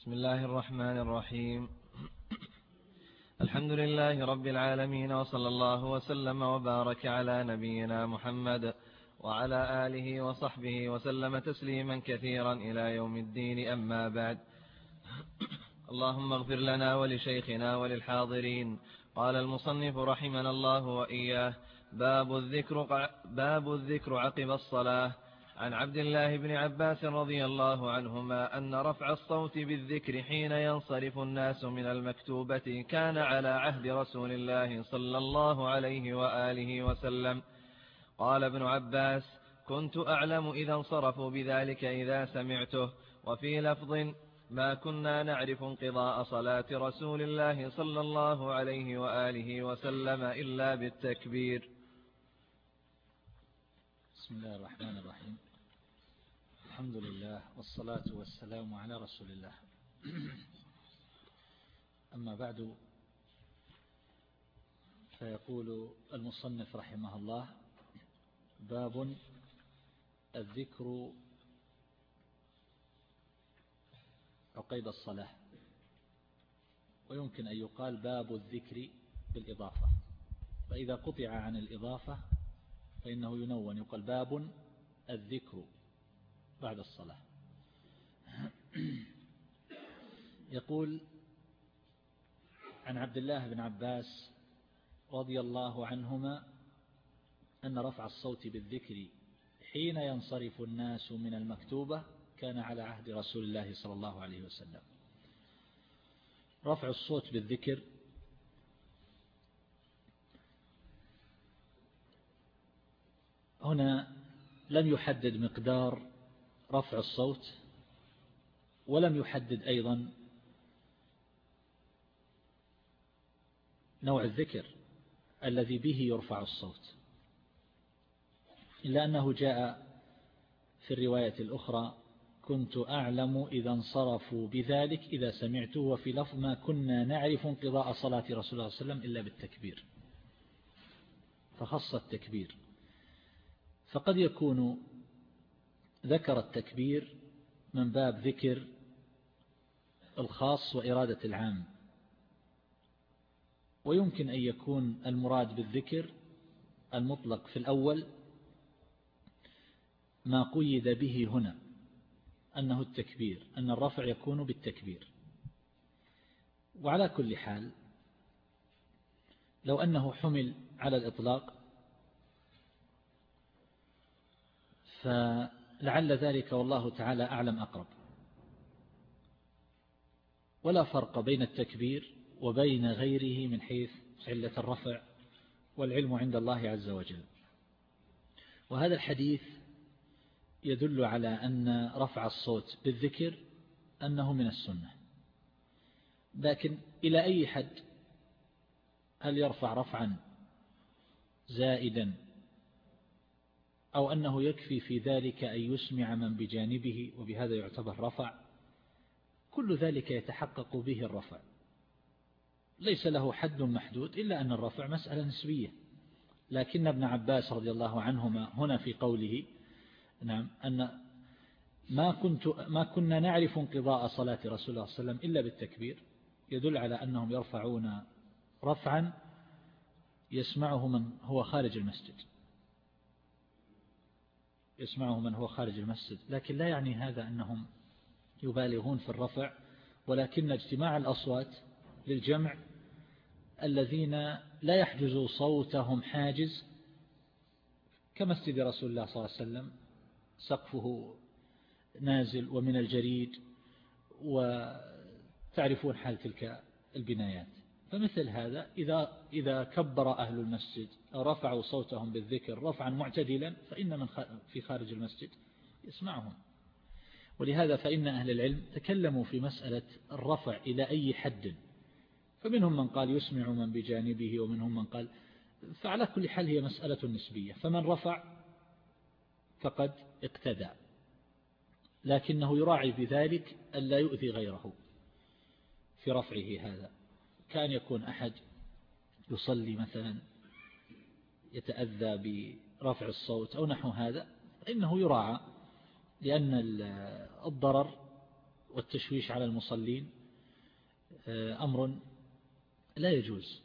بسم الله الرحمن الرحيم. الحمد لله رب العالمين وصلى الله وسلم وبارك على نبينا محمد وعلى آله وصحبه وسلم تسليما كثيرا إلى يوم الدين أما بعد. اللهم اغفر لنا ولشيخنا وللحاضرين. قال المصنف رحمنا الله وإياه باب الذكر, باب الذكر عقب الصلاة عن عبد الله بن عباس رضي الله عنهما أن رفع الصوت بالذكر حين ينصرف الناس من المكتوبة كان على عهد رسول الله صلى الله عليه وآله وسلم. قال ابن عباس كنت أعلم إذا انصرفوا بذلك إذا سمعته وفي لفظ ما كنا نعرف انقضاء صلاة رسول الله صلى الله عليه وآله وسلم إلا بالتكبير. بسم الله الرحمن الرحيم. الحمد لله والصلاة والسلام على رسول الله. أما بعد فيقول المصنف رحمه الله باب الذكر عقيد الصلاة. ويمكن أن يقال باب الذكر بالإضافة. فإذا قطع عن الإضافة فإنه ينون يقال باب الذكر. بعد الصلاة. يقول عن عبد الله بن عباس رضي الله عنهما أن رفع الصوت بالذكر حين ينصرف الناس من المكتوبة كان على عهد رسول الله صلى الله عليه وسلم. رفع الصوت بالذكر هنا لم يحدد مقدار رفع الصوت ولم يحدد أيضا نوع الذكر الذي به يرفع الصوت إلا أنه جاء في الرواية الأخرى كنت أعلم إذا انصرفوا بذلك إذا سمعته وفي لفظ ما كنا نعرف انقضاء صلاة رسول الله صلى الله عليه وسلم إلا بالتكبير. فخص التكبير. فقد يكون ذكر التكبير من باب ذكر الخاص وإرادة العام. ويمكن أن يكون المراد بالذكر المطلق في الأول ما قيد به هنا أنه التكبير أن الرفع يكون بالتكبير. وعلى كل حال لو أنه حمل على الإطلاق فلعل ذلك والله تعالى أعلم أقرب. ولا فرق بين التكبير وبين غيره من حيث علة الرفع والعلم عند الله عز وجل. وهذا الحديث يدل على أن رفع الصوت بالذكر أنه من السنة. لكن إلى أي حد هل يرفع رفعا زائدا أو أنه يكفي في ذلك أن يسمع من بجانبه وبهذا يعتبر رفع كل ذلك يتحقق به الرفع. ليس له حد محدود إلا أن الرفع مسألة نسبية. لكن ابن عباس رضي الله عنهما هنا في قوله نعم أن ما, كنت ما كنا نعرف انقضاء صلاة رسول الله صلى الله عليه وسلم إلا بالتكبير يدل على أنهم يرفعون رفعا يسمعه من هو خارج المسجد. يسمعه من هو خارج المسجد. لكن لا يعني هذا أنهم يبالغون في الرفع ولكن اجتماع الأصوات للجمع الذين لا يحجز صوتهم حاجز كمسجد رسول الله صلى الله عليه وسلم سقفه نازل ومن الجريد وتعرفون حال تلك البنايات. فمثل هذا إذا, إذا كبر أهل المسجد رفعوا صوتهم بالذكر رفعا معتدلا فإن من في خارج المسجد يسمعهم. ولهذا فإن أهل العلم تكلموا في مسألة الرفع إلى أي حد. فمنهم من قال يسمع من بجانبه ومنهم من قال فعلى كل حال هي مسألة نسبية. فمن رفع فقد اقتدى. لكنه يراعي بذلك ألا يؤذي غيره في رفعه هذا. كان يكون أحد يصلي مثلا يتأذى برفع الصوت أو نحو هذا فإنه يراعى لأن الضرر والتشويش على المصلين آه، أمر لا يجوز.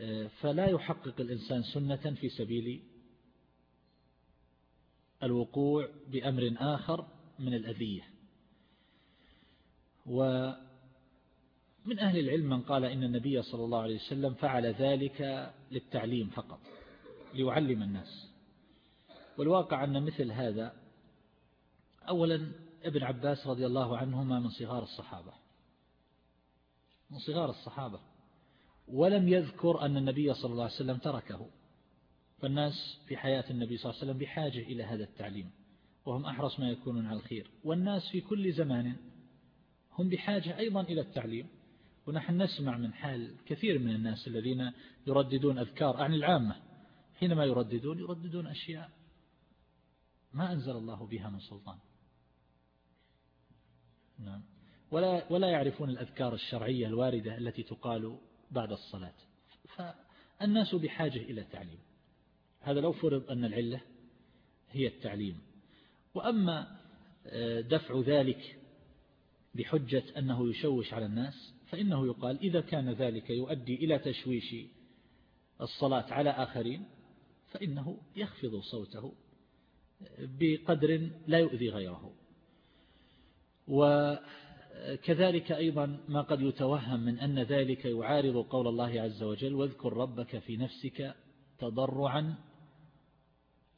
آه، فلا يحقق الإنسان سنة في سبيل الوقوع بأمر آخر من الأذية. ومن أهل العلم من قال إن النبي صلى الله عليه وسلم فعل ذلك للتعليم فقط ليعلم الناس. والواقع أن مثل هذا أولا ابن عباس رضي الله عنهما من صغار الصحابة. من صغار الصحابة. ولم يذكر أن النبي صلى الله عليه وسلم تركه. فالناس في حياة النبي صلى الله عليه وسلم بحاجة إلى هذا التعليم وهم أحرص ما يكونون على الخير. والناس في كل زمان هم بحاجة أيضا إلى التعليم. ونحن نسمع من حال كثير من الناس الذين يرددون أذكار عن العامة. حينما يرددون يرددون أشياء ما أنزل الله بها من سلطان. نعم. ولا, ولا يعرفون الأذكار الشرعية الواردة التي تقال بعد الصلاة. فالناس بحاجة إلى تعليم. هذا لو فرض أن العلة هي التعليم. وأما آه، دفع ذلك بحجة أنه يشوش على الناس فإنه يقال إذا كان ذلك يؤدي إلى تشويش الصلاة على آخرين فإنه يخفض صوته بقدر لا يؤذي غيره. وكذلك أيضا ما قد يتوهم من أن ذلك يعارض قول الله عز وجل واذكر ربك في نفسك تضرعا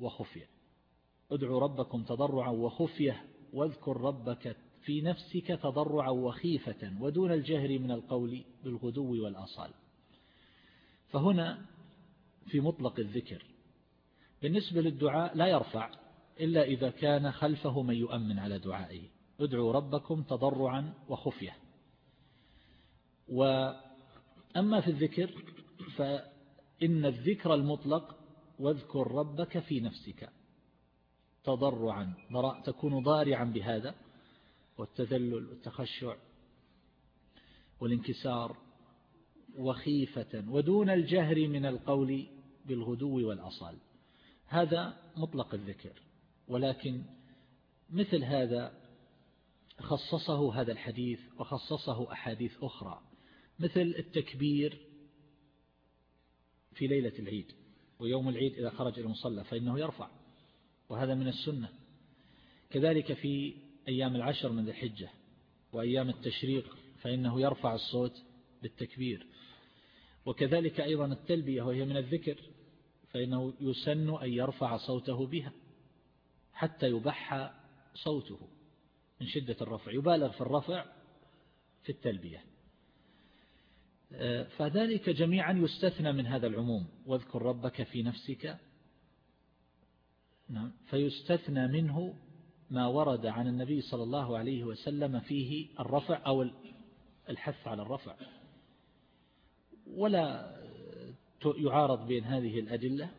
وخفية ادعوا ربكم تضرعا وخفية واذكر ربك في نفسك تضرعا وخيفة ودون الجهر من القول بالغدو والأصال. فهنا في مطلق الذكر بالنسبة للدعاء لا يرفع إلا إذا كان خلفه من يؤمن على دعائه. ادعوا ربكم تضرعا وخفية. وأما في الذكر فإن الذكر المطلق واذكر ربك في نفسك. تضرعا تكون ضارعا بهذا. والتذلل والتخشع والانكسار وخيفة ودون الجهر من القول بالغدو والأصال. هذا مطلق الذكر ولكن مثل هذا خصصه هذا الحديث وخصصه أحاديث أخرى مثل التكبير في ليلة العيد ويوم العيد إذا خرج المصلى فإنه يرفع وهذا من السنة. كذلك في أيام العشر من ذي الحجة وأيام التشريق فإنه يرفع الصوت بالتكبير. وكذلك أيضا التلبية وهي من الذكر فإنه يسن أن يرفع صوته بها حتى يبح صوته من شدة الرفع يبالغ في الرفع في التلبية. فذلك جميعا يستثنى من هذا العموم. واذكر ربك في نفسك. نعم فيستثنى منه ما ورد عن النبي صلى الله عليه وسلم فيه الرفع أو الحث على الرفع. ولا يعارض بين هذه الأدلة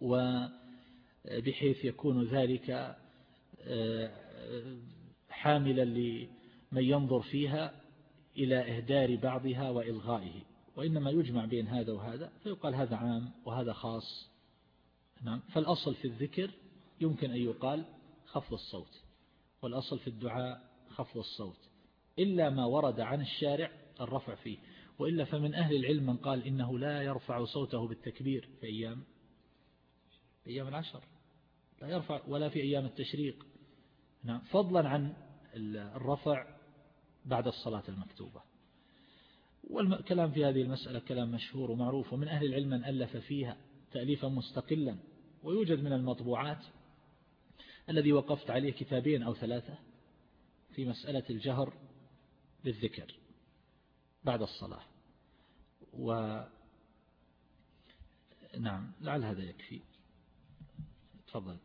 وبحيث يكون ذلك آه، حاملا لمن ينظر فيها إلى إهدار بعضها وإلغائه. وإنما يجمع بين هذا وهذا فيقال هذا عام وهذا خاص. نعم. فالأصل في الذكر يمكن أن يقال خفض الصوت والأصل في الدعاء خفض الصوت إلا ما ورد عن الشارع الرفع فيه وإلا فمن أهل العلم من قال إنه لا يرفع صوته بالتكبير في أيام في أيام العشر لا يرفع ولا في أيام التشريق. نعم فضلا عن الرفع بعد الصلاة المكتوبة. والكلام في هذه المسألة كلام مشهور ومعروف ومن أهل العلم من ألف فيها تأليفا مستقلا ويوجد من المطبوعات الذي وقفت عليه كتابين أو ثلاثة في مسألة الجهر بالذكر بعد الصلاة. و نعم لعل هذا يكفي. تفضل.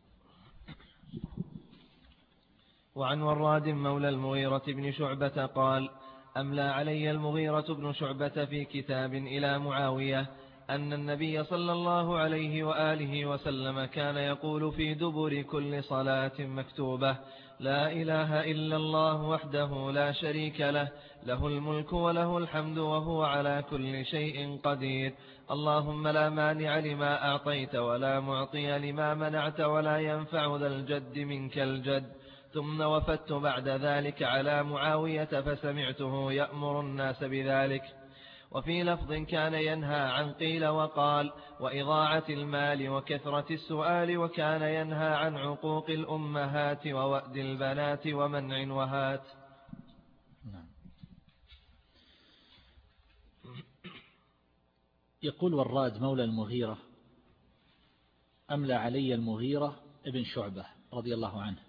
وعن وراد مولى المغيرة بن شعبة قال أملى علي المغيرة بن شعبة في كتاب إلى معاوية أن النبي صلى الله عليه وآله وسلم كان يقول في دبر كل صلاة مكتوبة لا إله إلا الله وحده لا شريك له له الملك وله الحمد وهو على كل شيء قدير. اللهم لا مانع لما أعطيت ولا معطي لما منعت ولا ينفع ذا الجد منك الجد. ثم وفدت بعد ذلك على معاوية فسمعته يأمر الناس بذلك. وفي لفظ كان ينهى عن قيل وقال وإضاعة المال وكثرة السؤال وكان ينهى عن عقوق الأمهات ووأد البنات ومنع وهات نعم. يقول وراد مولى المغيرة أملى علي المغيرة ابن شعبة رضي الله عنه؟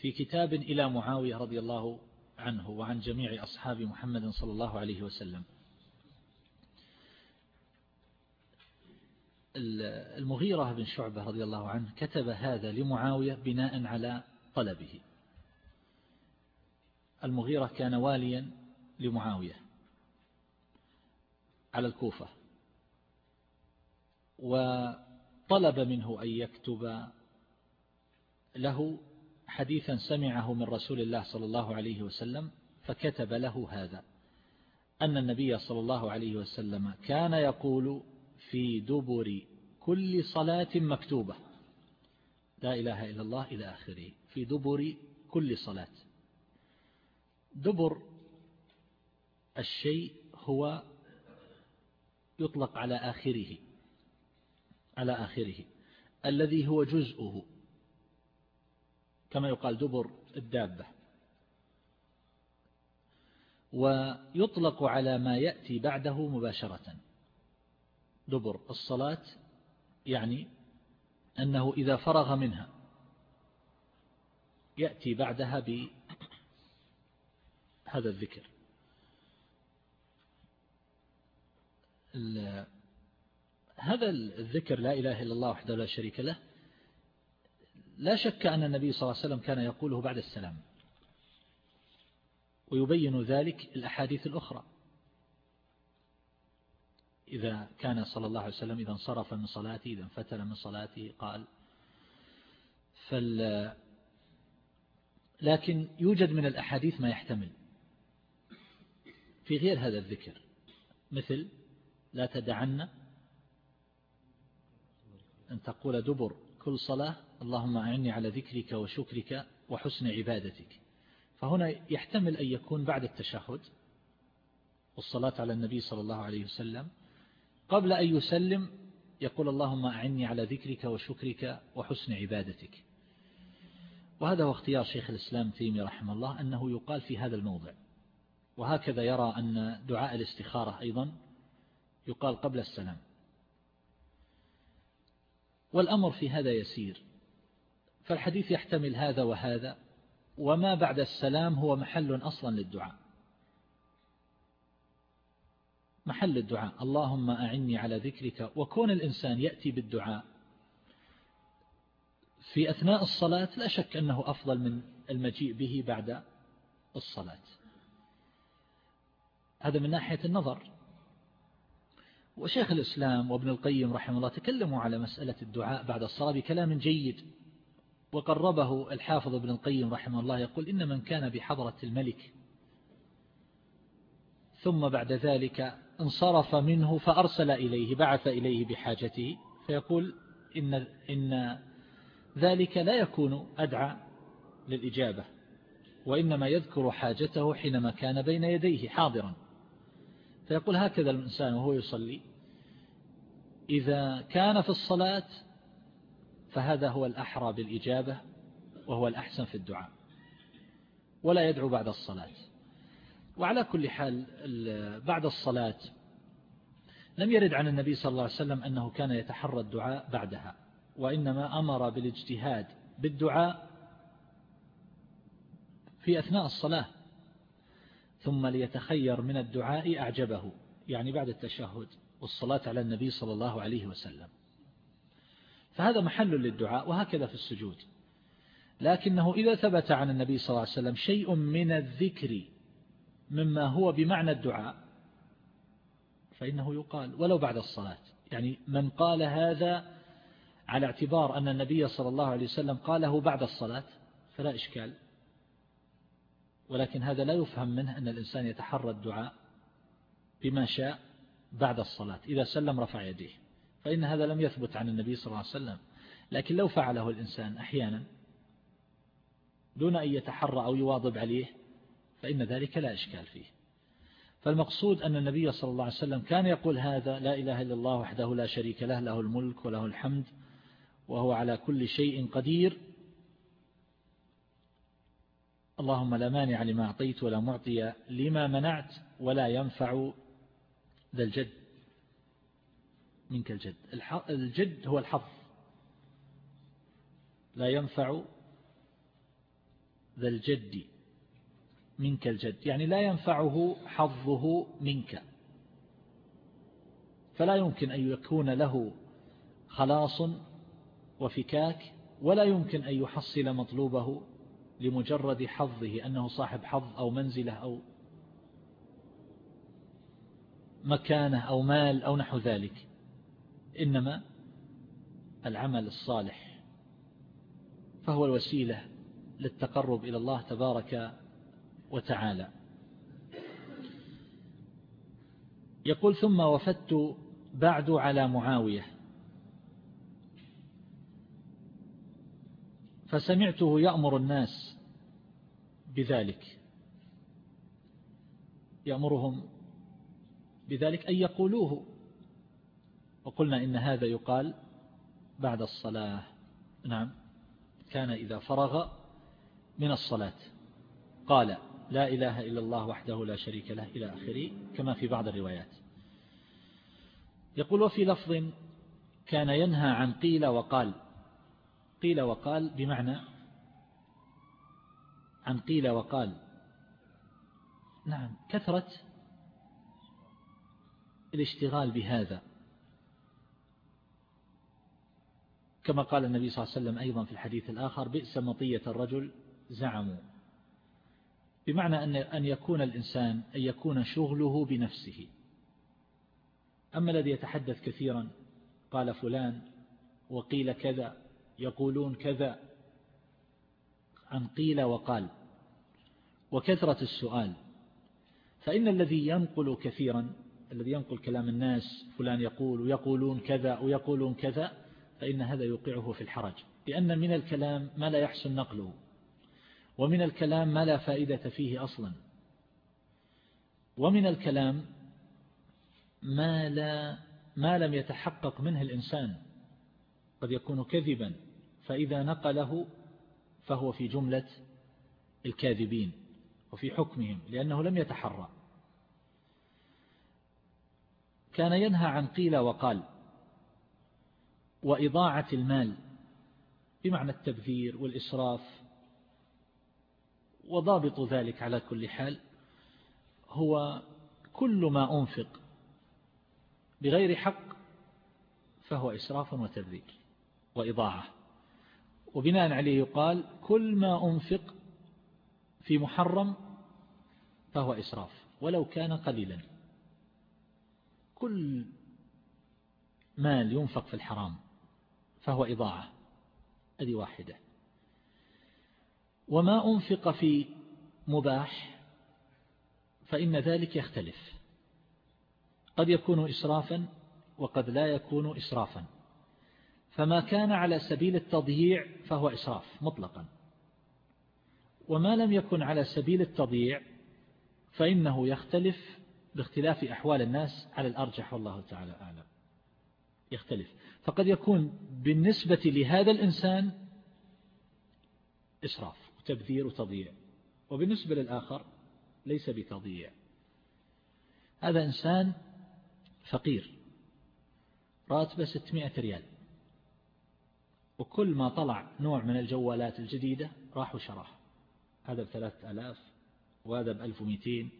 في كتاب إلى معاوية رضي الله عنه وعن جميع أصحاب محمد صلى الله عليه وسلم. المغيرة بن شعبة رضي الله عنه كتب هذا لمعاوية بناء على طلبه. المغيرة كان واليا لمعاوية على الكوفة وطلب منه أن يكتب له حديثا سمعه من رسول الله صلى الله عليه وسلم فكتب له هذا. أن النبي صلى الله عليه وسلم كان يقول في دبر كل صلاة مكتوبة. لا إله إلا الله إلى آخره. في دبر كل صلاة. دبر الشيء هو يطلق على آخره. على آخره. الذي هو جزءه. كما يقال دبر الدابة. ويطلق على ما يأتي بعده مباشرة. دبر الصلاة يعني أنه إذا فرغ منها يأتي بعدها بهذا الذكر. هذا الذكر لا إله إلا الله وحده لا شريك له لا شك أن النبي صلى الله عليه وسلم كان يقوله بعد السلام. ويبين ذلك الأحاديث الأخرى. إذا كان صلى الله عليه وسلم إذا انصرف من صلاته إذا انفتل من صلاته قال فال لكن يوجد من الأحاديث ما يحتمل في غير هذا الذكر. مثل لا تدعن أن تقول دبر كل صلاة اللهم أعني على ذكرك وشكرك وحسن عبادتك. فهنا يحتمل أن يكون بعد التشهد والصلاة على النبي صلى الله عليه وسلم قبل أن يسلم يقول اللهم أعني على ذكرك وشكرك وحسن عبادتك. وهذا هو اختيار شيخ الإسلام تيمي رحمه الله أنه يقال في هذا الموضع. وهكذا يرى أن دعاء الاستخارة أيضا يقال قبل السلام. والأمر في هذا يسير. فالحديث يحتمل هذا وهذا وما بعد السلام هو محل أصلا للدعاء. محل الدعاء. اللهم أعني على ذكرك وكون الإنسان يأتي بالدعاء. في أثناء الصلاة لا شك أنه أفضل من المجيء به بعد الصلاة. هذا من ناحية النظر. وشيخ الإسلام وابن القيم رحمه الله تكلموا على مسألة الدعاء بعد الصلاة بكلام جيد. وقربه الحافظ ابن القيم رحمه الله يقول إن من كان بحضرة الملك ثم بعد ذلك انصرف منه فأرسل إليه بعث إليه بحاجته فيقول إن, إن ذلك لا يكون أدعى للإجابة وإنما يذكر حاجته حينما كان بين يديه حاضرا. فيقول هكذا الإنسان وهو يصلي إذا كان في الصلاة فهذا هو الأحرى بالإجابة وهو الأحسن في الدعاء ولا يدعو بعد الصلاة. وعلى كل حال بعد الصلاة لم يرد عن النبي صلى الله عليه وسلم أنه كان يتحرى الدعاء بعدها وإنما أمر بالاجتهاد بالدعاء في أثناء الصلاة ثم ليتخير من الدعاء أعجبه يعني بعد التشهد والصلاة على النبي صلى الله عليه وسلم. فهذا محل للدعاء وهكذا في السجود. لكنه إذا ثبت عن النبي صلى الله عليه وسلم شيء من الذكر مما هو بمعنى الدعاء. فإنه يقال ولو بعد الصلاة. يعني من قال هذا على اعتبار أن النبي صلى الله عليه وسلم قاله بعد الصلاة فلا إشكال. ولكن هذا لا يفهم منه أن الإنسان يتحرى الدعاء بما شاء بعد الصلاة إذا سلم رفع يديه. فإن هذا لم يثبت عن النبي صلى الله عليه وسلم. لكن لو فعله الإنسان أحيانا دون أن يتحرى أو يواظب عليه فإن ذلك لا إشكال فيه. فالمقصود أن النبي صلى الله عليه وسلم كان يقول هذا لا إله إلا الله وحده لا شريك له له الملك وله الحمد وهو على كل شيء قدير. اللهم لا مانع لما أعطيت ولا معطي لما منعت ولا ينفع ذا الجد منك الجد. الجد هو الحظ. لا ينفع ذا الجد. منك الجد. يعني لا ينفعه حظه منك. فلا يمكن أن يكون له خلاص وفكاك ولا يمكن أن يحصل مطلوبه لمجرد حظه أنه صاحب حظ أو منزلة أو مكانة أو مال أو نحو ذلك. إنما العمل الصالح فهو الوسيلة للتقرب إلى الله تبارك وتعالى. يقول ثم وفدت بعد على معاوية. فسمعته يأمر الناس بذلك. يأمرهم بذلك أن يقولوه. وقلنا إن هذا يقال بعد الصلاة. نعم. كان إذا فرغ من الصلاة. قال لا إله إلا الله وحده لا شريك له إلى آخره كما في بعض الروايات. يقول وفي لفظ كان ينهى عن قيل وقال. قيل وقال بمعنى عن قيل وقال. نعم كثرة الاشتغال بهذا. كما قال النبي صلى الله عليه وسلم أيضا في الحديث الآخر بئس مطية الرجل زعموا. بمعنى أن أن يكون الإنسان أن يكون شغله بنفسه. أما الذي يتحدث كثيرا قال فلان وقيل كذا يقولون كذا عن قيل وقال. وكثرة السؤال فإن الذي ينقل كثيرا الذي ينقل كلام الناس فلان يقول ويقولون كذا ويقولون كذا فإن هذا يوقعه في الحرج. لأن من الكلام ما لا يحسن نقله. ومن الكلام ما لا فائدة فيه أصلا. ومن الكلام ما, لا ما لم يتحقق منه الإنسان. قد يكون كذبا فإذا نقله فهو في جملة الكاذبين وفي حكمهم لأنه لم يتحرى. كان ينهى عن قيل وقال وإضاعة المال بمعنى التبذير والإسراف وضابط ذلك على كل حال هو كل ما أنفق بغير حق فهو إسراف وتبذير وإضاعة. وبناء عليه يقال كل ما أنفق في محرم فهو إسراف ولو كان قليلا. كل مال ينفق في الحرام فهو إضاعة هذه واحدة. وما أنفق في مباح فإن ذلك يختلف. قد يكون إسرافا وقد لا يكون إسرافا. فما كان على سبيل التضييع فهو إسراف مطلقا. وما لم يكن على سبيل التضييع فإنه يختلف باختلاف أحوال الناس على الأرجح والله تعالى أعلم. يختلف. فقد يكون بالنسبة لهذا الإنسان إسراف. وتبذير وتضييع. وبالنسبة للآخر ليس بتضييع. هذا إنسان فقير راتبه 600 ريال. وكل ما طلع نوع من الجوالات الجديدة راح وشراه. هذا بثلاثة ألاف وهذا بألف ومئتين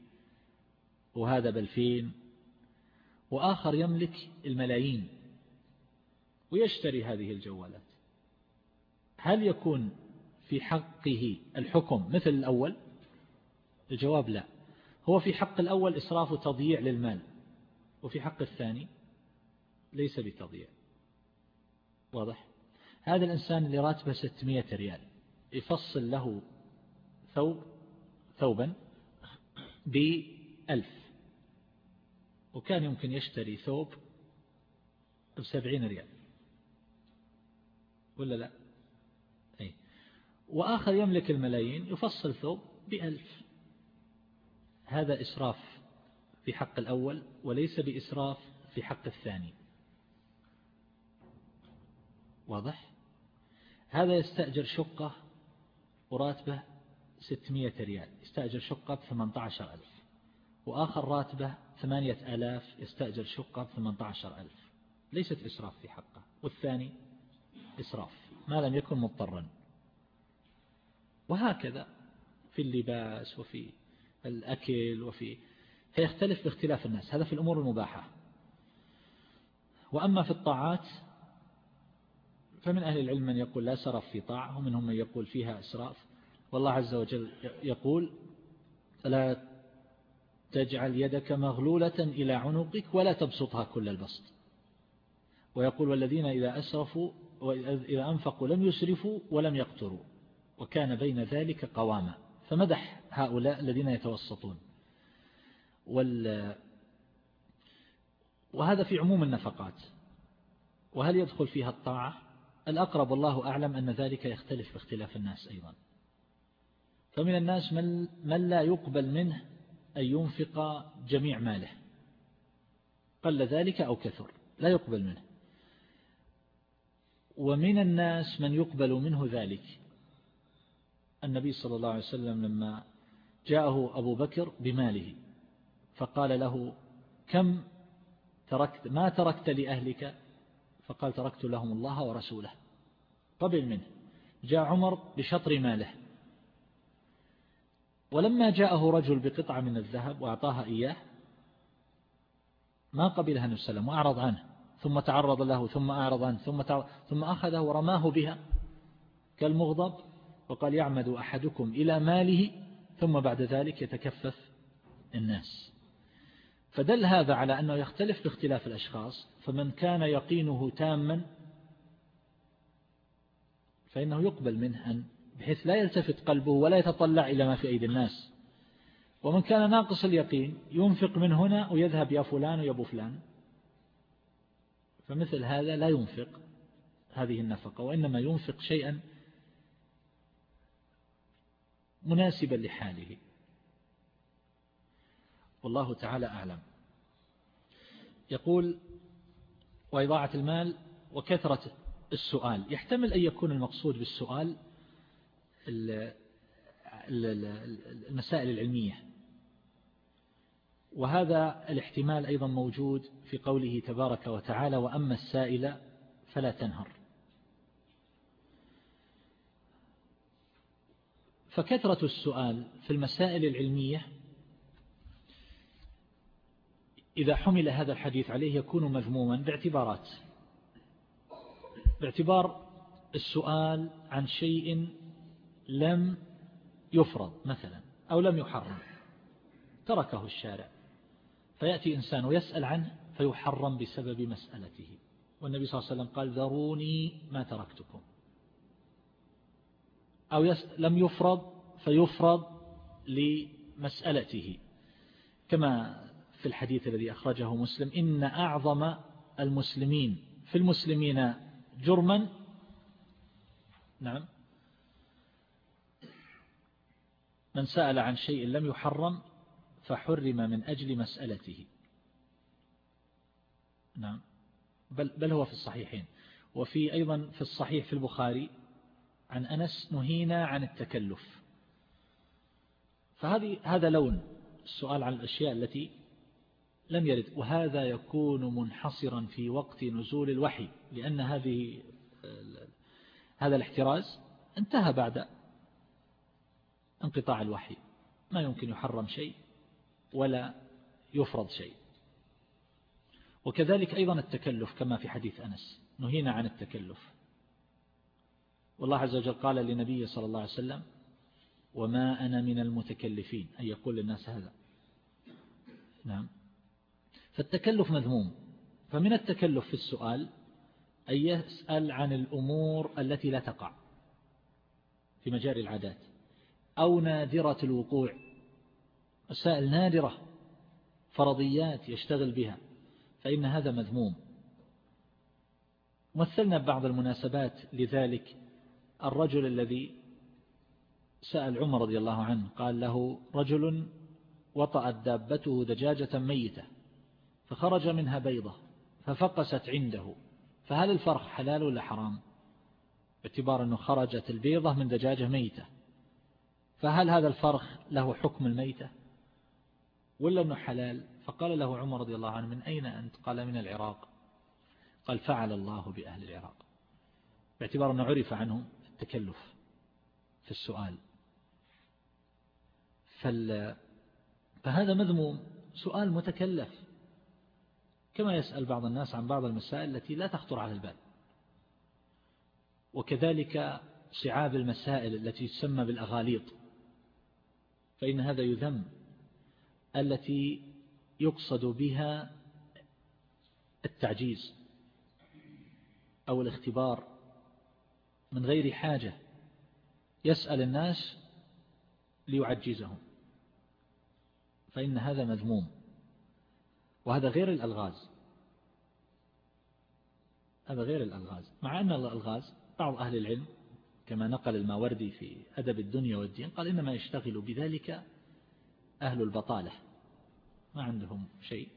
وهذا بألفين وآخر يملك الملايين. ويشتري هذه الجوالات. هل يكون في حقه الحكم. مثل الأول الجواب لا. هو في حق الأول إسراف وتضييع للمال وفي حق الثاني ليس بتضييع. واضح؟ هذا الإنسان اللي راتبه 600 ريال يفصل له ثوب ثوبا بألف وكان يمكن يشتري ثوب بسبعين ريال. ولا لا؟ وآخر يملك الملايين يفصل ثوب بألف. هذا إسراف في حق الأول وليس بإسراف في حق الثاني. واضح؟ هذا يستأجر شقة وراتبه 600 ريال يستأجر شقة ب 18 ألف. وآخر راتبه 8000 يستأجر شقة ب 18 ألف. ليست إسراف في حقه. والثاني إسراف ما لم يكن مضطرا. وهكذا في اللباس وفي الأكل وفي فيختلف باختلاف الناس. هذا في الأمور المباحة. وأما في الطاعات فمن أهل العلم من يقول لا سرف في طاعة ومنهم من يقول فيها إسراف. والله عز وجل يقول لا تجعل يدك مغلولة إلى عنقك ولا تبسطها كل البسط. ويقول والذين إذا أسرفوا وإذا أنفقوا لم يسرفوا ولم يقتروا. وكان بين ذلك قواما فمدح هؤلاء الذين يتوسطون. وال وهذا في عموم النفقات. وهل يدخل فيها الطاعة؟ الأقرب والله أعلم أن ذلك يختلف باختلاف الناس أيضا. فمن الناس من, لا يقبل منه أن ينفق جميع ماله. قل ذلك أو كثر لا يقبل منه. ومن الناس من يقبل منه ذلك النبي صلى الله عليه وسلم لما جاءه أبو بكر بماله فقال له كم تركت ما تركت لأهلك؟ فقال تركت لهم الله ورسوله. قبل منه. جاء عمر بشطر ماله. ولما جاءه رجل بقطعة من الذهب وأعطاها إياه ما قبلها النبي صلى الله عليه وسلم وأعرض عنه ثم تعرض له ثم أعرض عنه ثم, ثم أخذه ورماه بها. كالمغضب وقال يعمد أحدكم إلى ماله ثم بعد ذلك يتكفف الناس. فدل هذا على أنه يختلف باختلاف الأشخاص فمن كان يقينه تاما فإنه يقبل منه بحيث لا يلتفت قلبه ولا يتطلع إلى ما في أيدي الناس. ومن كان ناقص اليقين ينفق من هنا ويذهب يا فلان ويا أبو فلان. فمثل هذا لا ينفق هذه النفقة وإنما ينفق شيئا مناسبا لحاله. والله تعالى أعلم. يقول وإضاعة المال وكثرة السؤال. يحتمل أن يكون المقصود بالسؤال المسائل العلمية. وهذا الاحتمال أيضا موجود في قوله تبارك وتعالى وأما السائل فلا تنهر. فكثرة السؤال في المسائل العلمية إذا حمل هذا الحديث عليه يكون مذموما باعتبارات. باعتبار السؤال عن شيء لم يفرض مثلا أو لم يحرم. تركه الشارع. فيأتي إنسان ويسأل عنه فيحرم بسبب مسألته. والنبي صلى الله عليه وسلم قال ذروني ما تركتكم. أو لم يفرض فيفرض لمسألته. كما في الحديث الذي أخرجه مسلم إن أعظم المسلمين في المسلمين جرما نعم من سأل عن شيء لم يحرم فحرم من أجل مسألته. نعم بل, بل هو في الصحيحين. وفي أيضا في الصحيح في البخاري عن أنس نهينا عن التكلف. فهذه هذا لون السؤال عن الأشياء التي لم يرد وهذا يكون منحصرا في وقت نزول الوحي لأن هذه هذا الاحتراز انتهى بعد انقطاع الوحي. ما يمكن يحرم شيء ولا يفرض شيء. وكذلك أيضا التكلف كما في حديث أنس نهينا عن التكلف. والله عز وجل قال لنبي صلى الله عليه وسلم وما أنا من المتكلفين. أن يقول للناس هذا. نعم. فالتكلف مذموم. فمن التكلف في السؤال أن يسأل عن الأمور التي لا تقع في مجال العادات أو نادرة الوقوع. مسائل نادرة فرضيات يشتغل بها فإن هذا مذموم. مثلنا ببعض المناسبات لذلك الرجل الذي سأل عمر رضي الله عنه قال له رجل وطأت دابته دجاجة ميتة فخرج منها بيضة ففقست عنده فهل الفرخ حلال ولا حرام؟ باعتبار أنه خرجت البيضة من دجاجة ميتة فهل هذا الفرخ له حكم الميتة؟ ولا أنه حلال؟ فقال له عمر رضي الله عنه من أين أنت؟ قال من العراق. قال فعل الله بأهل العراق. باعتبار أنه عرف عنهم. التكلف في السؤال. فهذا مذموم. سؤال متكلف. كما يسأل بعض الناس عن بعض المسائل التي لا تخطر على البال. وكذلك صعاب المسائل التي تسمى بالأغاليط. فإن هذا يذم. التي يقصد بها التعجيز أو الاختبار من غير حاجة يسأل الناس ليعجزهم. فإن هذا مذموم. وهذا غير الألغاز. هذا غير الألغاز. مع أن الألغاز بعض أهل العلم كما نقل الماوردي في أدب الدنيا والدين قال إنما يشتغل بذلك أهل البطالة. ما عندهم شيء.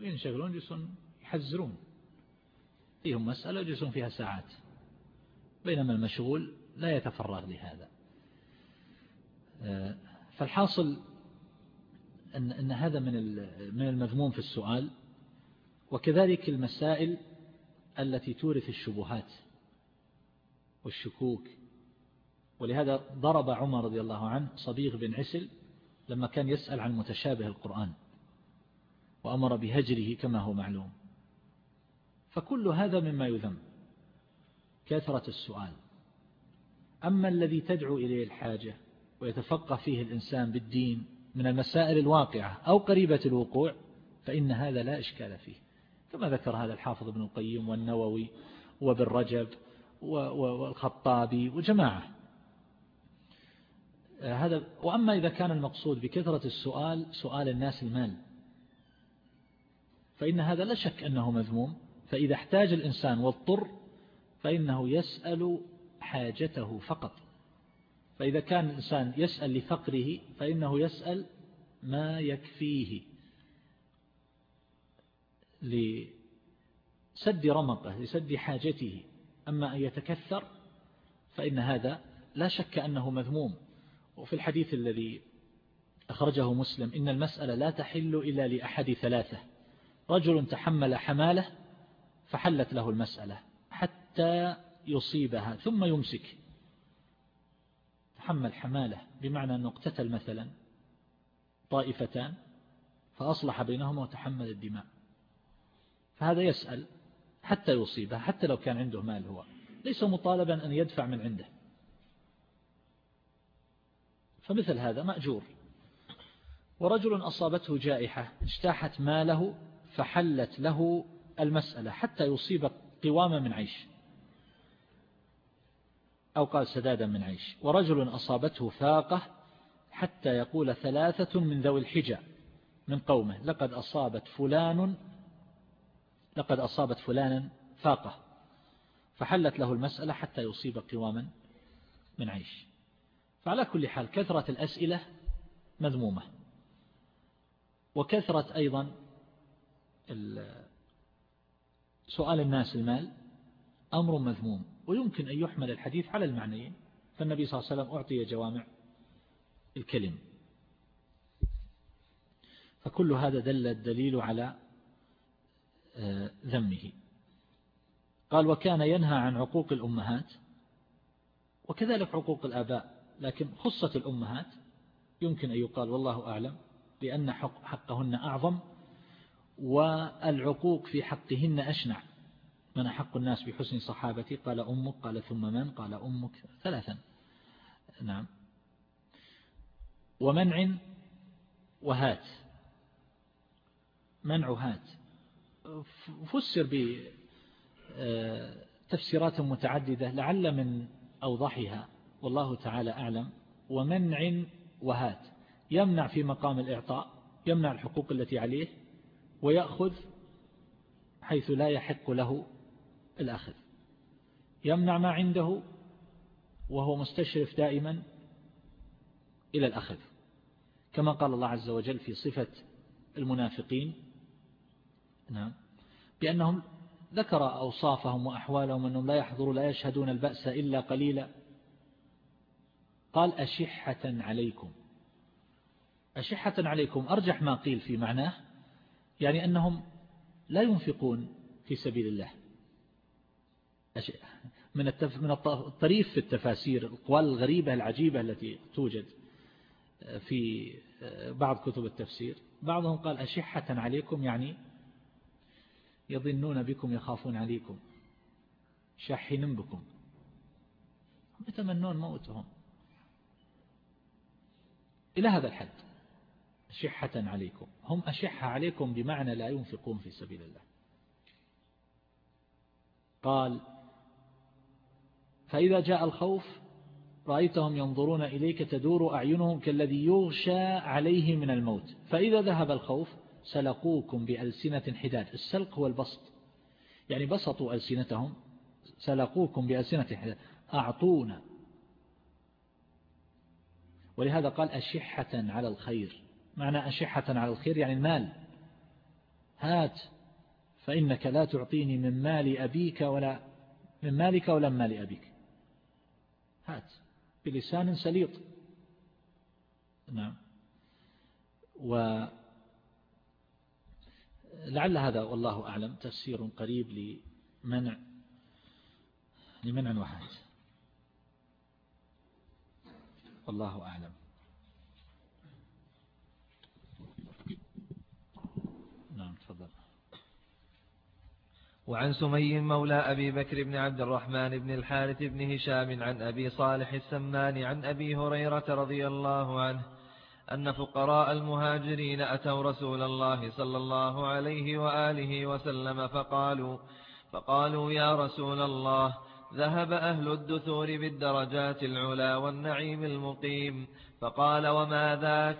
وينشغلون يجلسون يحزرون فيهم مسألة يجلسون فيها ساعات. بينما المشغول لا يتفرغ لهذا. آه، فالحاصل أن, أن هذا من من المذموم في السؤال وكذلك المسائل التي تورث الشبهات والشكوك. ولهذا ضرب عمر رضي الله عنه صبيغ بن عسل لما كان يسأل عن متشابه القرآن وأمر بهجره كما هو معلوم. فكل هذا مما يذم. كثرة السؤال. أما الذي تدعو إليه الحاجة ويتفقه فيه الإنسان بالدين من المسائل الواقعة أو قريبة الوقوع فإن هذا لا إشكال فيه. كما ذكر هذا الحافظ ابن القيم والنووي وابن رجب والخطابي وجماعة. هذا وأما إذا كان المقصود بكثرة السؤال سؤال الناس المال. فإن هذا لا شك أنه مذموم. فإذا احتاج الإنسان واضطر فإنه يسأل حاجته فقط. فإذا كان الإنسان يسأل لفقره فإنه يسأل ما يكفيه لسد رمقه لسد حاجته. أما أن يتكثر فإن هذا لا شك أنه مذموم. وفي الحديث الذي أخرجه مسلم إن المسألة لا تحل إلا لأحد ثلاثة. رجل تحمل حماله فحلت له المسألة. حتى يصيبها ثم يمسك. تحمل حمالة بمعنى أنه اقتتل مثلا طائفتان فأصلح بينهما وتحمل الدماء. فهذا يسأل حتى يصيبها حتى لو كان عنده مال هو. ليس مطالبا أن يدفع من عنده. فمثل هذا مأجور. ورجل أصابته جائحة اجتاحت ماله فحلت له المسألة حتى يصيب قوامة من عيش. أو قال سدادا من عيش. ورجل أصابته فاقة حتى يقول ثلاثة من ذوي الحجة من قومه لقد أصابت فلان لقد أصابت فلانا فاقة. فحلت له المسألة حتى يصيب قواما من عيش. فعلى كل حال كثرة الأسئلة مذمومة. وكثرة أيضا سؤال الناس المال أمر مذموم. ويمكن أن يحمل الحديث على المعنيين فالنبي صلى الله عليه وسلم أعطي جوامع الكلم. فكل هذا دل الدليل على آه، ذمه. قال وكان ينهى عن عقوق الأمهات وكذلك عقوق الآباء. لكن خصة الأمهات. يمكن أن يقال والله أعلم لأن حقهن أعظم والعقوق في حقهن أشنع. من أحق الناس بحسن صحابتي؟ قال أمك قال ثم من؟ قال أمك. ثلاثا. نعم. ومنع وهات. منع هات فسر بتفسيرات متعددة لعل من أوضحها. والله تعالى أعلم. ومنع وهات. يمنع في مقام الإعطاء يمنع الحقوق التي عليه ويأخذ حيث لا يحق له الأخذ يمنع ما عنده وهو مستشرف دائما إلى الأخذ كما قال الله عز وجل في صفة المنافقين نعم بأنهم ذكر أوصافهم وأحوالهم أنهم لا يحضروا لا يشهدون البأس إلا قليلا. قال أشحة عليكم. أشحة عليكم أرجح ما قيل في معناه يعني أنهم لا ينفقون في سبيل الله. من من الطريف في التفاسير الأقوال الغريبة العجيبة التي توجد في بعض كتب التفسير. بعضهم قال أشحة عليكم يعني يظنون بكم يخافون عليكم. شاحين بكم. يتمنون موتهم. إلى هذا الحد. أشحة عليكم. هم أشحة عليكم بمعنى لا ينفقون في سبيل الله. قال فإذا جاء الخوف رأيتهم ينظرون إليك تدور أعينهم كالذي يغشى عليه من الموت. فإذا ذهب الخوف سلقوكم بألسنة حداد. السلق هو البسط. يعني بسطوا ألسنتهم سلقوكم بألسنة حداد. أعطونا. ولهذا قال أشحة على الخير. معنى أشحة على الخير يعني المال. هات فإنك لا تعطيني من مال أبيك ولا من مالك ولا من مال أبيك. هات بلسان سليط. نعم. و لعل هذا والله أعلم تفسير قريب لمنع لمنع وحد والله أعلم نعم تفضل وعن سمي مولى أبي بكر بن عبد الرحمن بن الحارث بن هشام عن أبي صالح السمان عن أبي هريرة رضي الله عنه أن فقراء المهاجرين أتوا رسول الله صلى الله عليه وآله وسلم فقالوا فقالوا يا رسول الله ذهب أهل الدثور بالدرجات العلا والنعيم المقيم فقال وما ذاك؟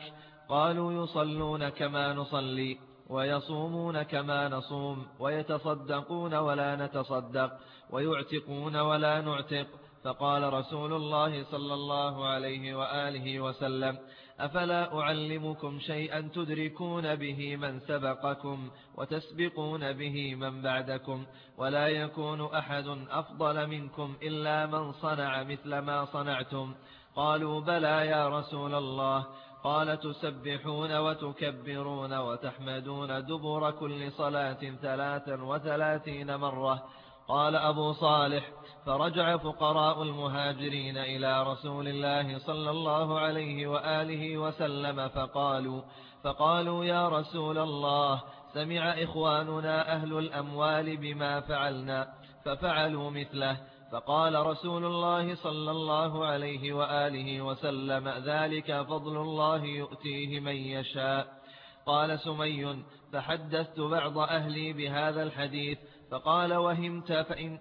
قالوا يصلون كما نصلي. ويصومون كما نصوم ويتصدقون ولا نتصدق ويعتقون ولا نعتق. فقال رسول الله صلى الله عليه وآله وسلم أفلا أعلمكم شيئا تدركون به من سبقكم وتسبقون به من بعدكم ولا يكون أحد أفضل منكم إلا من صنع مثل ما صنعتم. قالوا بلى يا رسول الله قال تسبحون وتكبرون وتحمدون دبر كل صلاة ثلاثا وثلاثين مرة. قال أبو صالح فرجع فقراء المهاجرين إلى رسول الله صلى الله عليه وآله وسلم فقالوا فقالوا يا رسول الله سمع إخواننا أهل الأموال بما فعلنا ففعلوا مثله. فقال رسول الله صلى الله عليه وآله وسلم ذلك فضل الله يؤتيه من يشاء. قال سمي فحدثت بعض أهلي بهذا الحديث فقال وهمت فإن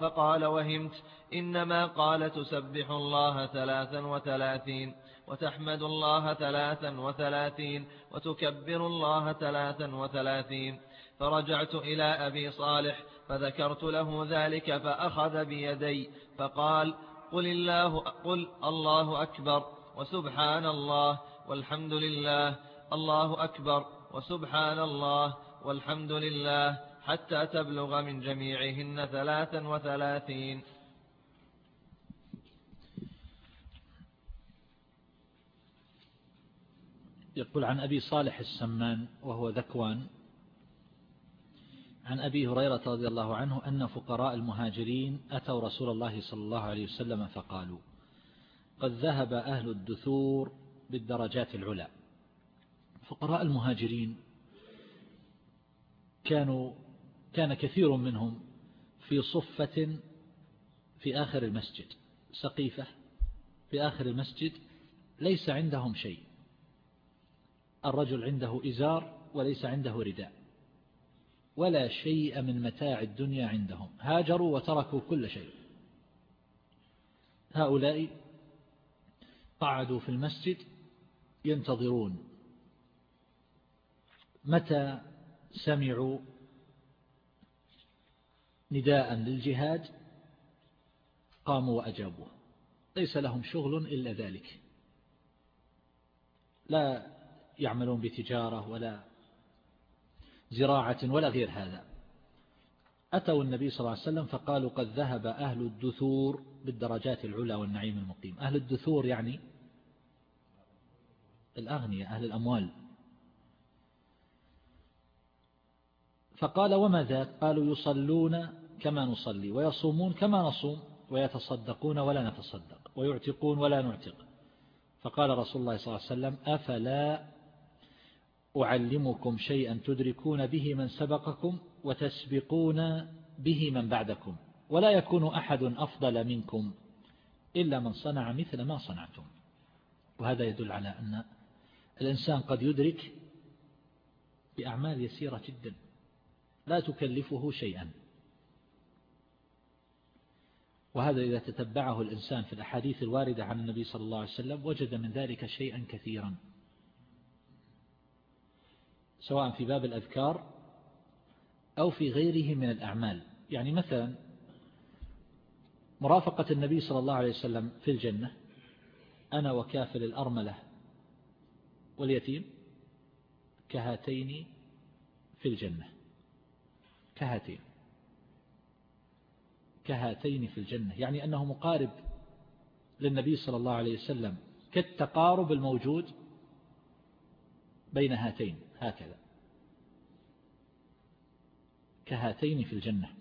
فقال وهمت إنما قال تسبح الله ثلاثا وثلاثين وتحمد الله ثلاثا وثلاثين وتكبر الله ثلاثا وثلاثين. فرجعت إلى أبي صالح فذكرت له ذلك فأخذ بيدي فقال قل الله, قل الله أكبر وسبحان الله والحمد لله الله أكبر وسبحان الله والحمد لله حتى تبلغ من جميعهن ثلاثا وثلاثين. يقول عن أبي صالح السمان وهو ذكوان عن أبي هريرة رضي الله عنه أن فقراء المهاجرين أتوا رسول الله صلى الله عليه وسلم فقالوا قد ذهب أهل الدثور بالدرجات العلى. فقراء المهاجرين كانوا كان كثير منهم في صفة في آخر المسجد سقيفة في آخر المسجد ليس عندهم شيء الرجل عنده إزار وليس عنده رداء. ولا شيء من متاع الدنيا عندهم. هاجروا وتركوا كل شيء. هؤلاء قعدوا في المسجد ينتظرون. متى سمعوا نداء للجهاد؟ قاموا وأجابوه. ليس لهم شغل إلا ذلك. لا يعملون بتجارة ولا زراعة ولا غير هذا. أتوا النبي صلى الله عليه وسلم فقالوا قد ذهب أهل الدثور بالدرجات العلى والنعيم المقيم. أهل الدثور يعني الأغنياء أهل الأموال. فقال وما ذاك؟ قالوا يصلون كما نصلي ويصومون كما نصوم ويتصدقون ولا نتصدق ويعتقون ولا نعتق. فقال رسول الله صلى الله عليه وسلم أفلا أعلمكم شيئا تدركون به من سبقكم وتسبقون به من بعدكم ولا يكون أحد أفضل منكم إلا من صنع مثل ما صنعتم. وهذا يدل على أن الإنسان قد يدرك بأعمال يسيرة جدا لا تكلفه شيئا. وهذا إذا تتبعه الإنسان في الأحاديث الواردة عن النبي صلى الله عليه وسلم وجد من ذلك شيئا كثيرا. سواء في باب الأذكار أو في غيره من الأعمال. يعني مثلا مرافقة النبي صلى الله عليه وسلم في الجنة أنا وكافل الأرملة واليتيم كهاتين في الجنة. كهاتين. كهاتين في الجنة. يعني أنه مقارب للنبي صلى الله عليه وسلم كالتقارب الموجود بين هاتين. هكذا. كهاتين في الجنة.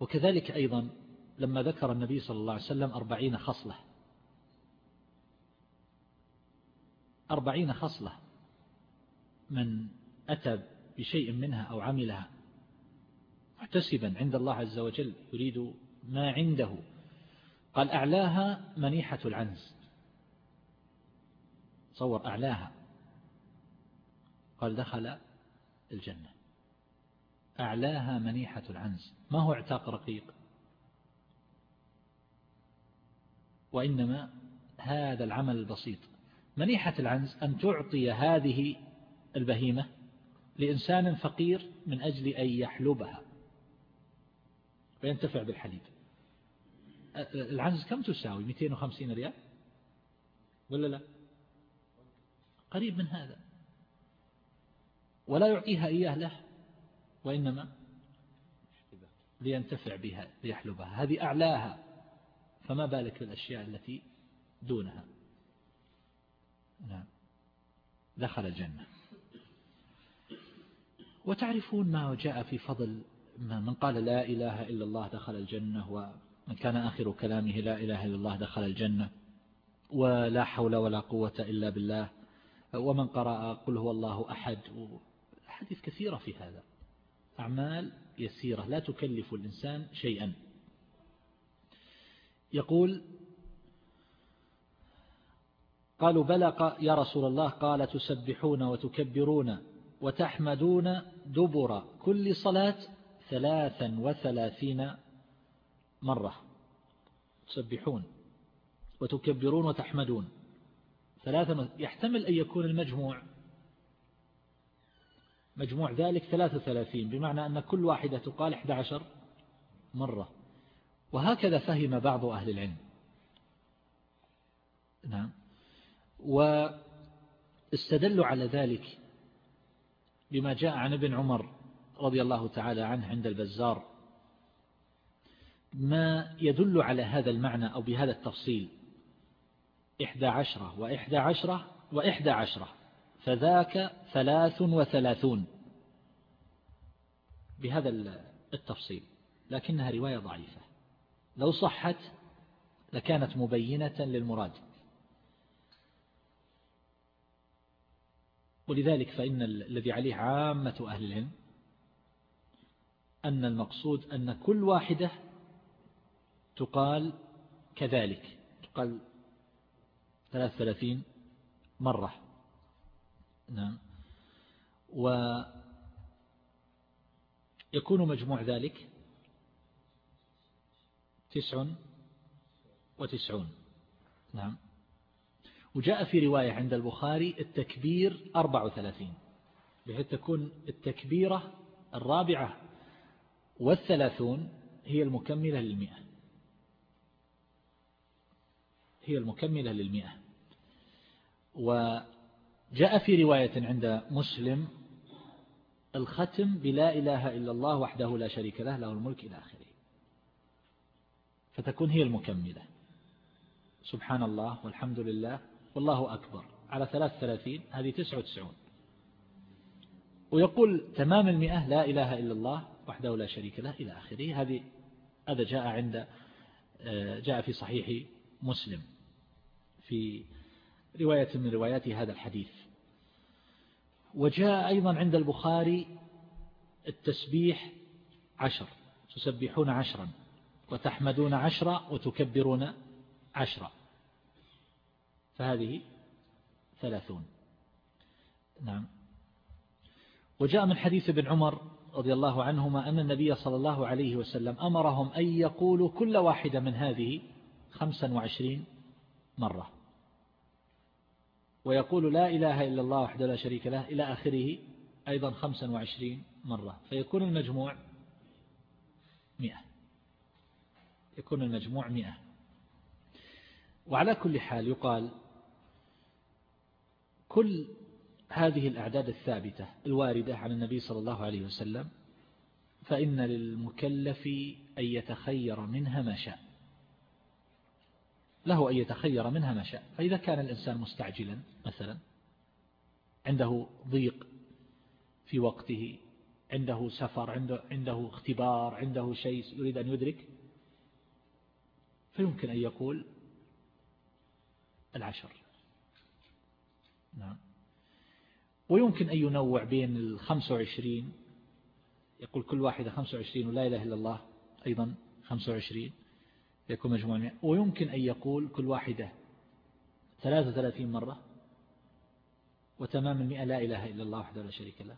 وكذلك أيضا لما ذكر النبي صلى الله عليه وسلم أربعين خصلة. أربعين خصلة من أتى بشيء منها أو عملها محتسبا عند الله عز وجل يريد ما عنده. قال أعلاها منيحة العنز. تصور أعلاها. قال دخل الجنة. أعلاها منيحة العنز. ما هو اعتاق رقيق؟ وإنما هذا العمل البسيط. منيحة العنز أن تعطي هذه البهيمة لإنسان فقير من أجل أن يحلبها. وينتفع بالحليب. العنز كم تساوي؟ 250 ريال؟ ولا لا؟ قريب من هذا. ولا يعطيها إياه له وإنما لينتفع بها ليحلبها. هذه أعلاها فما بالك بالأشياء التي دونها. نعم. دخل الجنة. وتعرفون ما جاء في فضل من قال لا إله إلا الله دخل الجنة ومن كان آخر كلامه لا إله إلا الله دخل الجنة ولا حول ولا قوة إلا بالله. ومن قرأ قل هو الله أحد حديث كثيرة في هذا. أعمال يسيرة لا تكلف الإنسان شيئا. يقول قالوا بلى يا رسول الله قال تسبحون وتكبرون وتحمدون دبر كل صلاة ثلاثا وثلاثين مرة. تسبحون وتكبرون وتحمدون. ثلاثا يحتمل أن يكون المجموع مجموع ذلك 33 بمعنى أن كل واحدة تقال 11 مرة. وهكذا فهم بعض أهل العلم. نعم. واستدلوا على ذلك بما جاء عن ابن عمر رضي الله تعالى عنه عند البزار. ما يدل على هذا المعنى أو بهذا التفصيل إحدى عشرة وإحدى عشرة وإحدى عشرة. فذاك ثلاث وثلاثون. بهذا التفصيل. لكنها رواية ضعيفة. لو صحت لكانت مبينة للمراد. ولذلك فإن الذي عليه عامة أهل العلم أن المقصود أن كل واحدة تقال كذلك. تقال ثلاث ثلاثين مرة. نعم. ويكون مجموع ذلك تسع وتسعون. نعم. وجاء في رواية عند البخاري التكبير أربع وثلاثين بحيث تكون التكبيرة الرابعة والثلاثون هي المكملة للمئة. هي المكملة للمئة. وجاء في رواية عند مسلم الختم بلا إله إلا الله وحده لا شريك له له الملك إلى آخره. فتكون هي المكملة. سبحان الله والحمد لله والله أكبر. على ثلاث ثلاثين هذه تسعة وتسعون. ويقول تمام المئة لا إله إلا الله وحده لا شريك له إلى آخره. هذه هذا جاء عند آه، جاء في صحيح مسلم. في رواية من روايات هذا الحديث. وجاء أيضا عند البخاري التسبيح عشر تسبحون عشرا وتحمدون عشرا وتكبرون عشرا فهذه ثلاثون. نعم. وجاء من حديث ابن عمر رضي الله عنهما أن النبي صلى الله عليه وسلم أمرهم أن يقولوا كل واحدة من هذه خمسا وعشرين مرة. ويقول لا إله إلا الله وحده لا شريك له إلى آخره أيضا خمسا وعشرين مرة. فيكون المجموع مئة. يكون المجموع مئة. وعلى كل حال يقال كل هذه الأعداد الثابتة الواردة عن النبي صلى الله عليه وسلم فإن للمكلف أن يتخير منها ما شاء. له أن يتخير منها ما شاء. فإذا كان الإنسان مستعجلا مثلا عنده ضيق في وقته عنده سفر عنده, عنده اختبار عنده شيء يريد أن يدرك فيمكن أن يقول العشر. نعم. ويمكن أن ينوع بين الخمس وعشرين يقول كل واحدة خمس وعشرين ولا إله إلا الله أيضا خمس وعشرين. يكون مجموع ويمكن أن يقول كل واحدة ثلاثة وثلاثين مرة وتمام المئة لا إله إلا الله وحده لا شريك له.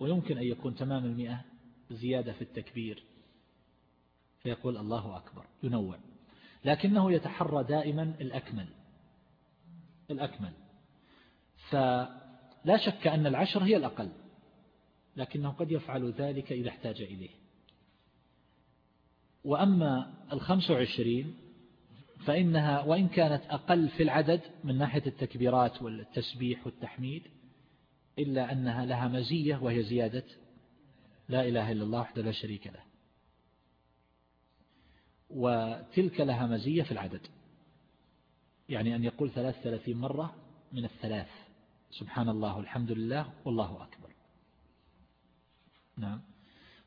ويمكن أن يكون تمام المئة زيادة في التكبير فيقول الله أكبر ينوع. لكنه يتحرى دائما الأكمل. الأكمل. فلا شك أن العشر هي الأقل لكنه قد يفعل ذلك إذا احتاج إليه. وأما الخمس وعشرين فإنها وإن كانت أقل في العدد من ناحية التكبيرات والتسبيح والتحميد إلا أنها لها مزية وهي زيادة لا إله إلا الله وحده لا شريك له. وتلك لها مزية في العدد يعني أن يقول ثلاث ثلاثين مرة من الثلاث. سبحان الله والحمد لله والله أكبر. نعم.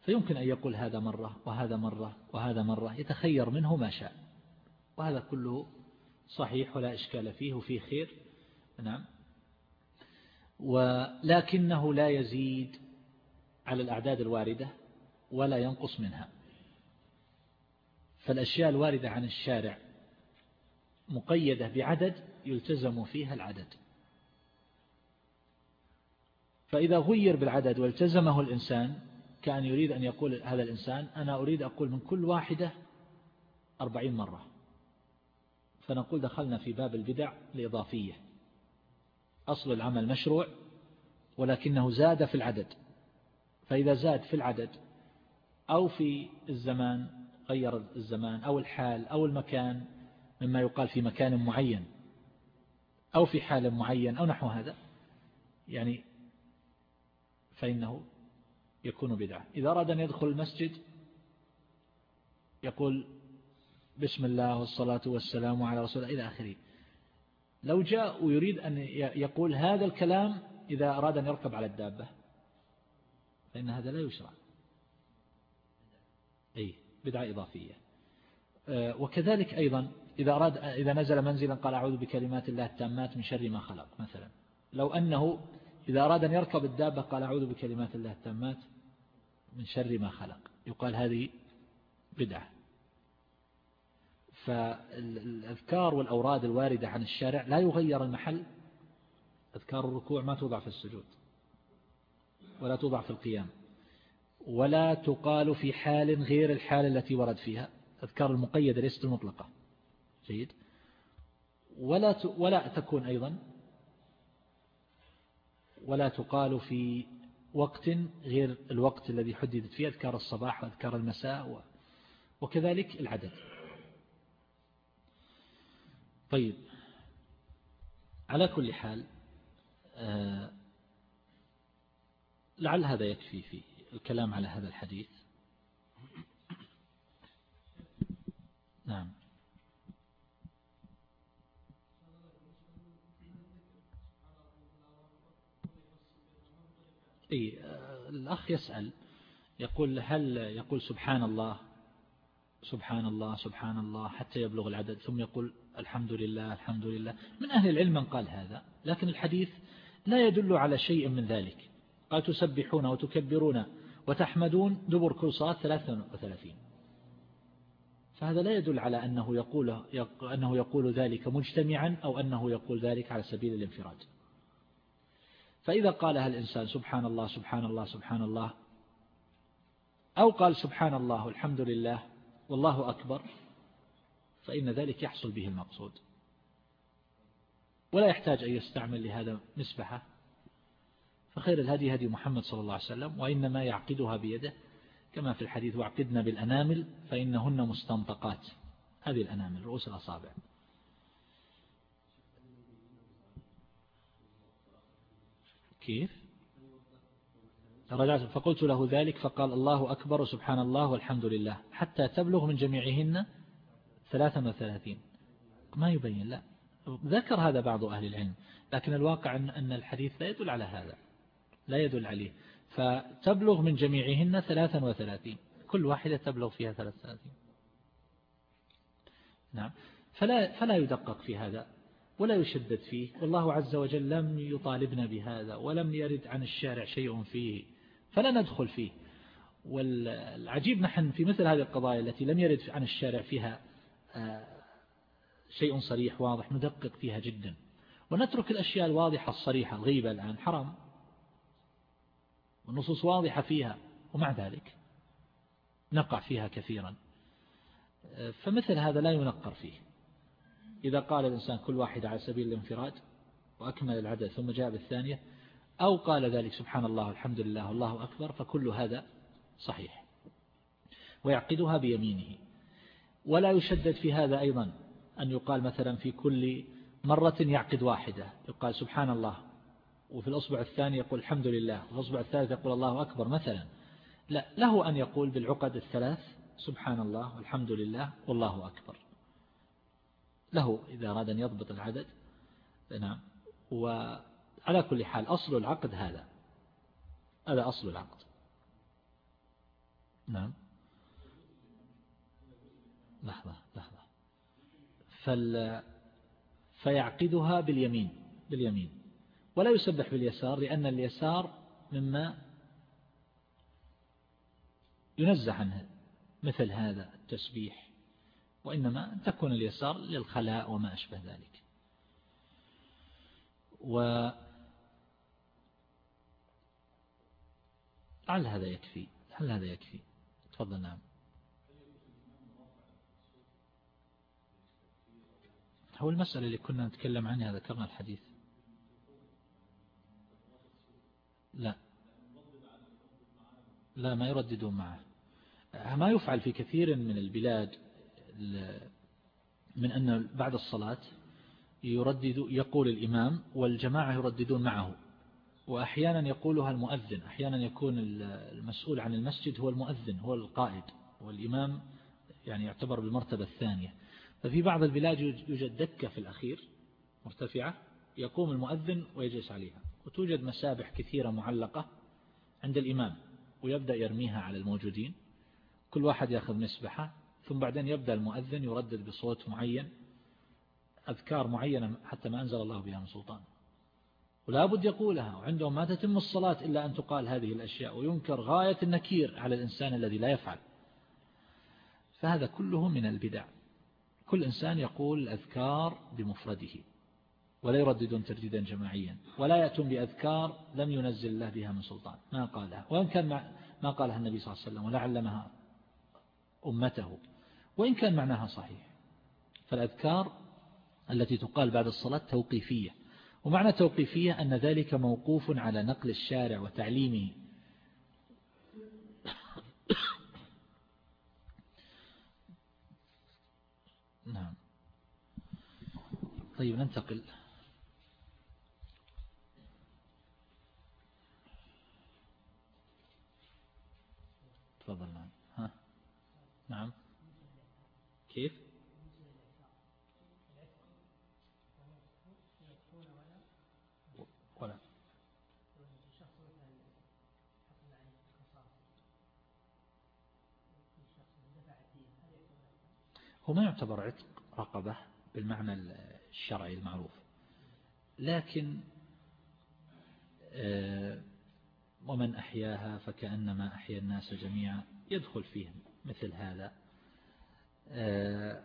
فيمكن أن يقول هذا مرة وهذا مرة وهذا مرة يتخير منه ما شاء. وهذا كله صحيح ولا إشكال فيه وفيه خير. نعم. ولكنه لا يزيد على الأعداد الواردة ولا ينقص منها. فالأشياء الواردة عن الشارع مقيدة بعدد يلتزم فيها العدد. فإذا غير بالعدد والتزمه الإنسان كان يريد أن يقول هذا الإنسان أنا أريد أقول من كل واحدة أربعين مرة. فنقول دخلنا في باب البدع الإضافية. أصل العمل مشروع ولكنه زاد في العدد. فإذا زاد في العدد أو في الزمان غير الزمان أو الحال أو المكان مما يقال في مكان معين أو في حال معين أو نحو هذا يعني فإنه يكون بدعة. إذا أراد أن يدخل المسجد يقول بسم الله والصلاة والسلام على رسول الله إلى آخره. لو جاء ويريد أن يقول هذا الكلام إذا أراد أن يركب على الدابة فإن هذا لا يشرع. أي بدعة إضافية. آه، وكذلك أيضا إذا أراد إذا نزل منزلا قال أعوذ بكلمات الله التامات من شر ما خلق مثلا. لو أنه إذا أراد أن يركب الدابة قال أعوذ بكلمات الله التامات من شر ما خلق. يقال هذه بدعة. فالأذكار والأوراد الواردة عن الشارع لا يغير المحل. أذكار الركوع ما توضع في السجود ولا توضع في القيام ولا تقال في حال غير الحال التي ورد فيها. أذكار المقيدة ليست المطلقة جيد. ولا ولا تكون أيضا. ولا تقال في وقت غير الوقت الذي حددت فيه أذكار الصباح وأذكار المساء وكذلك العدد. طيب على كل حال آه، لعل هذا يكفي في الكلام على هذا الحديث. نعم. أي آه، الأخ يسأل يقول هل يقول سبحان الله سبحان الله سبحان الله حتى يبلغ العدد ثم يقول الحمد لله الحمد لله. من أهل العلم من قال هذا لكن الحديث لا يدل على شيء من ذلك. قال تسبحون وتكبرون وتحمدون دبر كل صلاة 33 فهذا لا يدل على أنه يقول, أنه يقول ذلك مجتمعا أو أنه يقول ذلك على سبيل الانفراد. فإذا قالها الإنسان سبحان الله سبحان الله سبحان الله أو قال سبحان الله والحمد لله والله أكبر فإن ذلك يحصل به المقصود. ولا يحتاج أن يستعمل لهذا مسبحة فخير الهدي هدي محمد صلى الله عليه وسلم وإنما يعقدها بيده كما في الحديث وعقدنا بالأنامل فإنهن مستنطقات. هذه الأنامل رؤوس الأصابع. كيف؟ رجعت فقلت له ذلك فقال الله أكبر سبحان الله والحمد لله. حتى تبلغ من جميعهن 33 ما يبين لا. ذكر هذا بعض أهل العلم لكن الواقع أن الحديث لا يدل على هذا لا يدل عليه. فتبلغ من جميعهن 33 كل واحدة تبلغ فيها 33 نعم. فلا, فلا يدقق في هذا. ولا يشدد فيه. والله عز وجل لم يطالبنا بهذا ولم يرد عن الشارع شيء فيه فلا ندخل فيه. والعجيب نحن في مثل هذه القضايا التي لم يرد عن الشارع فيها آه، شيء صريح واضح ندقق فيها جدا. ونترك الأشياء الواضحة الصريحة الغيبة الآن حرام. والنصوص واضحة فيها ومع ذلك نقع فيها كثيرا. آه، فمثل هذا لا ينقر فيه. إذا قال الإنسان كل واحد على سبيل الانفراد وأكمل العدد ثم جاء بالثانية أو قال ذلك سبحان الله الحمد لله الله أكبر فكل هذا صحيح ويعقدها بيمينه. ولا يشدد في هذا أيضا أن يقال مثلا في كل مرة يعقد واحدة. يقال سبحان الله وفي الأصبع الثاني يقول الحمد لله وفي الأصبع الثالث يقول الله أكبر مثلا. لا له أن يقول بالعقد الثلاث سبحان الله والحمد لله والله أكبر. له إذا أراد أن يضبط العدد. نعم. وعلى كل حال أصل العقد هذا. هذا أصل العقد. نعم. لحظة لحظة. فال فيعقدها باليمين باليمين. ولا يسبح باليسار لأن اليسار مما ينزع عنه. مثل هذا التسبيح. وإنما تكون اليسار للخلاء وما أشبه ذلك. و لعل هذا يكفي هل هذا يكفي. تفضل نعم. هو المسألة اللي كنا نتكلم عنها ذكرنا الحديث. لا. لا ما يرددون معه. ما يفعل في كثير من البلاد من أن بعد الصلاة يردد يقول الإمام والجماعة يرددون معه وأحيانا يقولها المؤذن أحيانا يكون المسؤول عن المسجد هو المؤذن هو القائد والإمام يعني يعتبر بالمرتبة الثانية. ففي بعض البلاد يوجد دكة في الأخير مرتفعة يقوم المؤذن ويجلس عليها وتوجد مسابح كثيرة معلقة عند الإمام ويبدأ يرميها على الموجودين كل واحد يأخذ مسبحة ثم بعدين يبدأ المؤذن يردد بصوت معين أذكار معينة حتى ما أنزل الله بها من سلطان. ولا بد يقولها وعندهم ما تتم الصلاة إلا أن تقال هذه الأشياء وينكر غاية النكير على الإنسان الذي لا يفعل. فهذا كله من البدع. كل إنسان يقول الأذكار بمفرده ولا يرددون ترديدا جماعيا ولا يأتون بأذكار لم ينزل الله بها من سلطان. ما قالها. وإن كان ما قالها النبي صلى الله عليه وسلم ولا علمها أمته. وإن كان معناها صحيح فالأذكار التي تقال بعد الصلاة توقيفية ومعنى توقيفية أن ذلك موقوف على نقل الشارع وتعليمه. نعم. طيب ننتقل. تفضل نعم. ها؟ نعم. كيف؟ ولا هو ما يعتبر عتق رقبة بالمعنى الشرعي المعروف. لكن آه، ومن أحياها فكأنما أحيا الناس جميعا يدخل فيهم مثل هذا.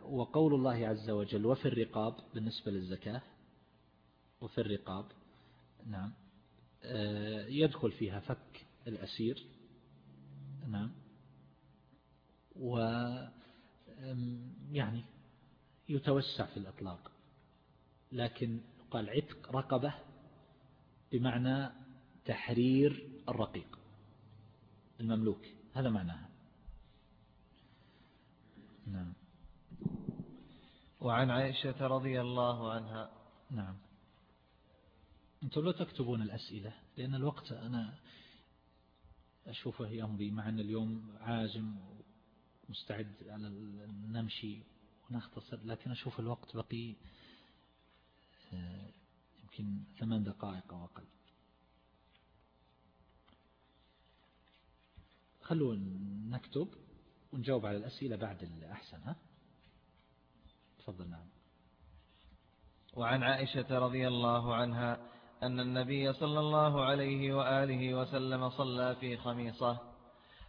وقول الله عز وجل وفي الرقاب بالنسبة للزكاة وفي الرقاب نعم آه، يدخل فيها فك الأسير نعم و يعني يتوسع في الإطلاق. لكن قال عتق رقبة بمعنى تحرير الرقيق المملوك هذا معناها. نعم. وعن عائشة رضي الله عنها. نعم. أنتم لا تكتبون الأسئلة لأن الوقت أنا أشوفه يمضي مع أن اليوم عازم مستعد على نمشي ونختصر لكن أشوف الوقت بقي آه، يمكن ثمان دقائق أو أقل. خلوا نكتب. ونجاوب على الأسئلة بعد الأحسن ها؟ تفضل نعم. وعن عائشة رضي الله عنها أن النبي صلى الله عليه وآله وسلم صلى في خميصة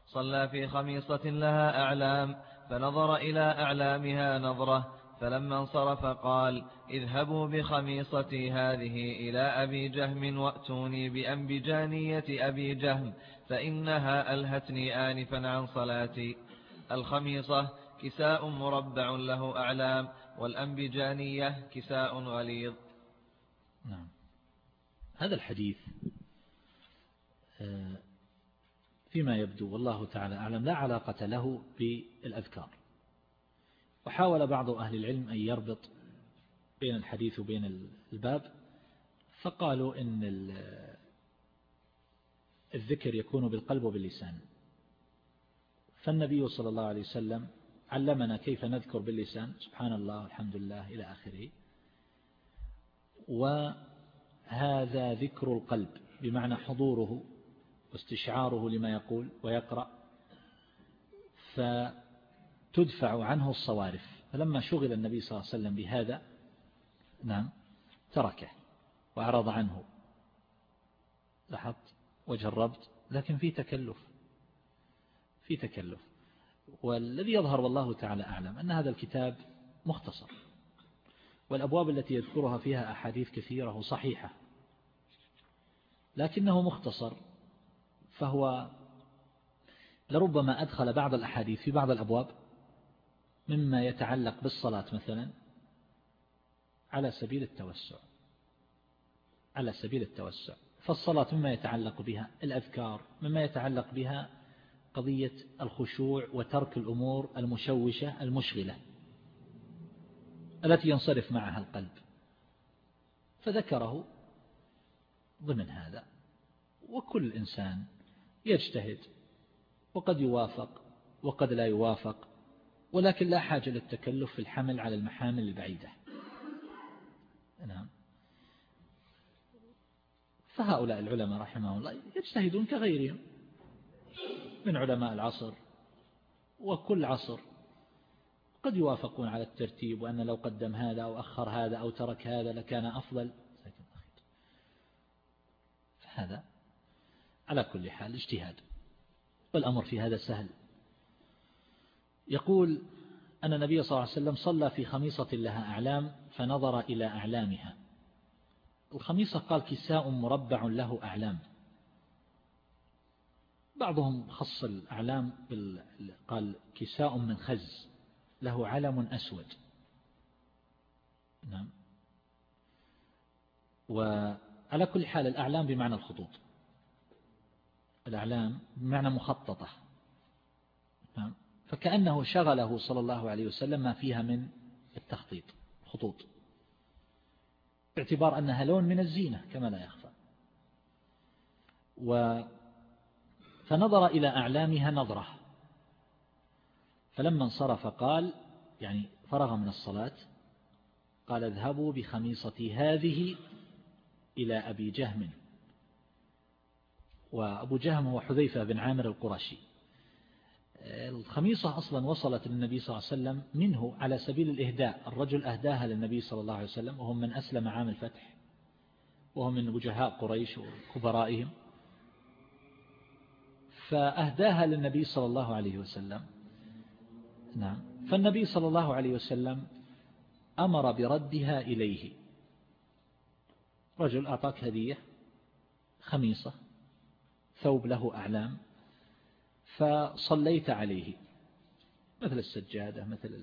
صلى في خميصة لها أعلام فنظر إلى أعلامها نظرة فلما انصرف قال اذهبوا بخميصتي هذه إلى أبي جهم وأتوني بأنبجانية أبي جهم فإنها ألهتني آنفا عن صلاتي. الخميصة كساء مربع له أعلام والأنبجانية كساء غليظ. نعم. هذا الحديث آه، فيما يبدو والله تعالى أعلم لا علاقة له بالأذكار. وحاول بعض أهل العلم أن يربط بين الحديث وبين الباب فقالوا إن الذكر يكون بالقلب وباللسان. فالنبي صلى الله عليه وسلم علمنا كيف نذكر باللسان سبحان الله الحمد لله إلى آخره. وهذا ذكر القلب بمعنى حضوره واستشعاره لما يقول ويقرأ. فتدفع عنه الصوارف. فلما شغل النبي صلى الله عليه وسلم بهذا نعم تركه وأعرض عنه. لاحظت؟ وجربت؟ لكن في تكلف. في تكلف. والذي يظهر والله تعالى أعلم أن هذا الكتاب مختصر والأبواب التي يذكرها فيها أحاديث كثيرة وصحيحة لكنه مختصر فهو لربما أدخل بعض الأحاديث في بعض الأبواب مما يتعلق بالصلاة مثلا على سبيل التوسع على سبيل التوسع فالصلاة مما يتعلق بها الأذكار مما يتعلق بها قضية الخشوع وترك الأمور المشوشة المشغلة التي ينصرف معها القلب. فذكره ضمن هذا. وكل إنسان يجتهد وقد يوافق وقد لا يوافق ولكن لا حاجة للتكلف في الحمل على المحامل البعيدة. نعم. فهؤلاء العلماء رحمه الله يجتهدون كغيرهم. من علماء العصر وكل عصر قد يوافقون على الترتيب وأن لو قدم هذا أو أخر هذا أو ترك هذا لكان أفضل. هذا على كل حال اجتهاد والأمر في هذا سهل. يقول أن النبي صلى الله عليه وسلم صلى في خميصة لها أعلام فنظر إلى أعلامها. الخميصة قال كساء مربع له أعلام. بعضهم خص الأعلام قال كساء من خز له علم أسود. نعم. وعلى كل حال الأعلام بمعنى الخطوط. الأعلام بمعنى مخططة. نعم. فكأنه شغله صلى الله عليه وسلم ما فيها من التخطيط خطوط. باعتبار أنها لون من الزينة كما لا يخفى. و فنظر إلى أعلامها نظرة. فلما انصرف قال يعني فرغ من الصلاة قال اذهبوا بخميصتي هذه إلى أبي جهم. وأبو جهم هو حذيفة بن عامر القرشي. الخميصة أصلا وصلت للنبي صلى الله عليه وسلم منه على سبيل الإهداء. الرجل أهداها للنبي صلى الله عليه وسلم وهم من أسلم عام الفتح وهم من وجهاء قريش وكبرائهم. فأهداها للنبي صلى الله عليه وسلم. نعم. فالنبي صلى الله عليه وسلم أمر بردها إليه. رجل أعطاك هدية خميصة ثوب له أعلام فصليت عليه. مثل السجادة مثل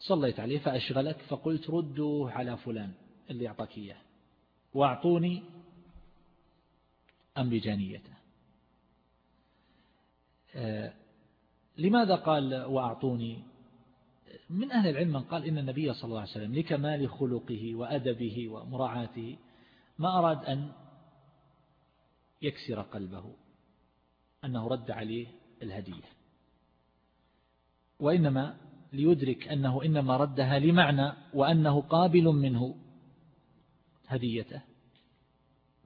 صليت عليه فأشغلك فقلت ردوه على فلان اللي أعطاك إياه وأعطوني أنبجانيته آه، لماذا قال وأعطوني؟ من أهل العلم من قال إن النبي صلى الله عليه وسلم لكمال خلقه وأدبه ومراعاته ما أراد أن يكسر قلبه أنه رد عليه الهدية. وإنما ليدرك أنه إنما ردها لمعنى وأنه قابل منه هديته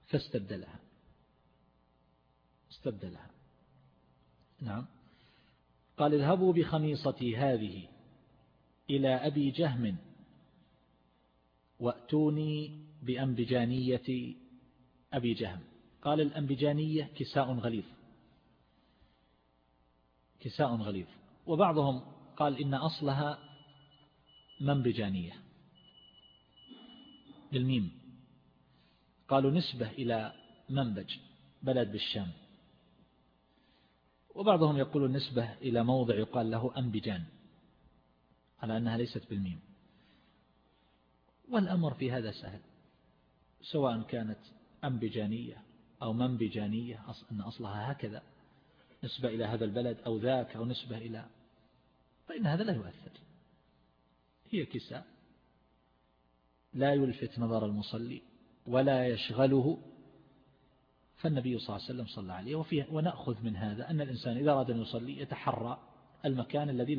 فاستبدلها. استبدلها. نعم. قال اذهبوا بخميصتي هذه إلى أبي جهم وأتوني بأنبجانية أبي جهم. قال الأنبجانية كساء غليظ. كساء غليظ. وبعضهم قال إن أصلها منبجانية. بالميم قالوا نسبة إلى منبج بلد بالشام. وبعضهم يقول النسبة إلى موضع يقال له أنبجان على أنها ليست بالميم. والأمر في هذا سهل سواء كانت أنبجانية أو منبجانية أن أصلها هكذا نسبة إلى هذا البلد أو ذاك أو نسبة إلى فإن هذا لا يؤثر. هي كساء لا يلفت نظر المصلي ولا يشغله فالنبي صلى الله عليه وسلم صلى عليه وفيه ونأخذ من هذا أن الإنسان إذا أراد أن يصلي يتحرى المكان الذي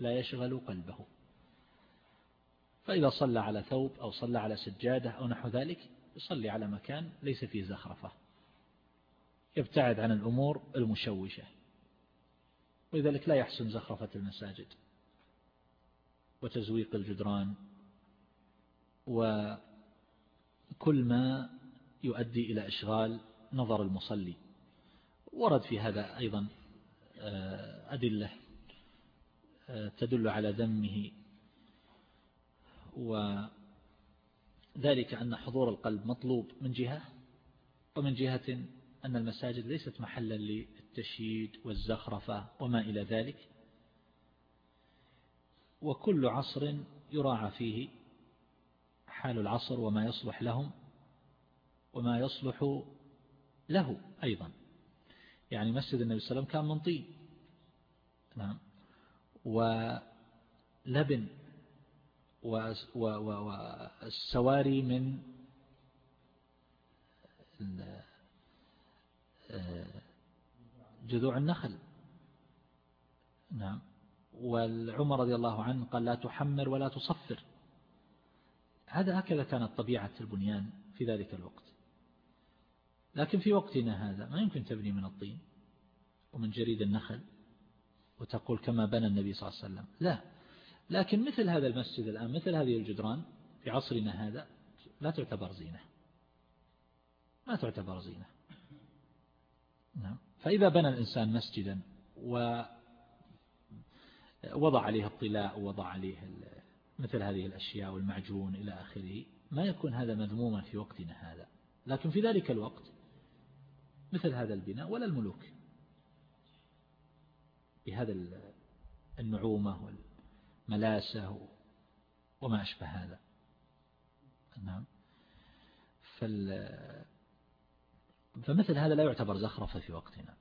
لا يشغل قلبه. فإذا صلى على ثوب أو صلى على سجادة أو نحو ذلك يصلي على مكان ليس فيه زخرفة. يبتعد عن الأمور المشوشة. ولذلك لا يحسن زخرفة المساجد وتزويق الجدران وكل ما يؤدي إلى إشغال نظر المصلي. ورد في هذا أيضا آه، أدلة آه، تدل على ذمه. وذلك أن حضور القلب مطلوب من جهة ومن جهة أن المساجد ليست محلا للتشييد والزخرفة وما إلى ذلك. وكل عصر يراعى فيه حال العصر وما يصلح لهم وما يصلح له أيضا. يعني مسجد النبي صلى الله عليه وسلم كان من طين. نعم. ولبن والسواري من جذوع النخل. نعم. والعمر رضي الله عنه قال لا تحمر ولا تصفر. هذا هكذا كانت طبيعة البنيان في ذلك الوقت. لكن في وقتنا هذا ما يمكن تبني من الطين ومن جريد النخل وتقول كما بنى النبي صلى الله عليه وسلم. لا. لكن مثل هذا المسجد الآن مثل هذه الجدران في عصرنا هذا لا تعتبر زينة. ما تعتبر زينة. نعم. فإذا بنى الإنسان مسجدا ووضع عليه الطلاء ووضع عليه مثل هذه الأشياء والمعجون إلى آخره ما يكون هذا مذموما في وقتنا هذا. لكن في ذلك الوقت مثل هذا البناء ولا الملوك. بهذا النعومة والملاسة وما أشبه هذا. نعم. فال فمثل هذا لا يعتبر زخرفة في وقتنا.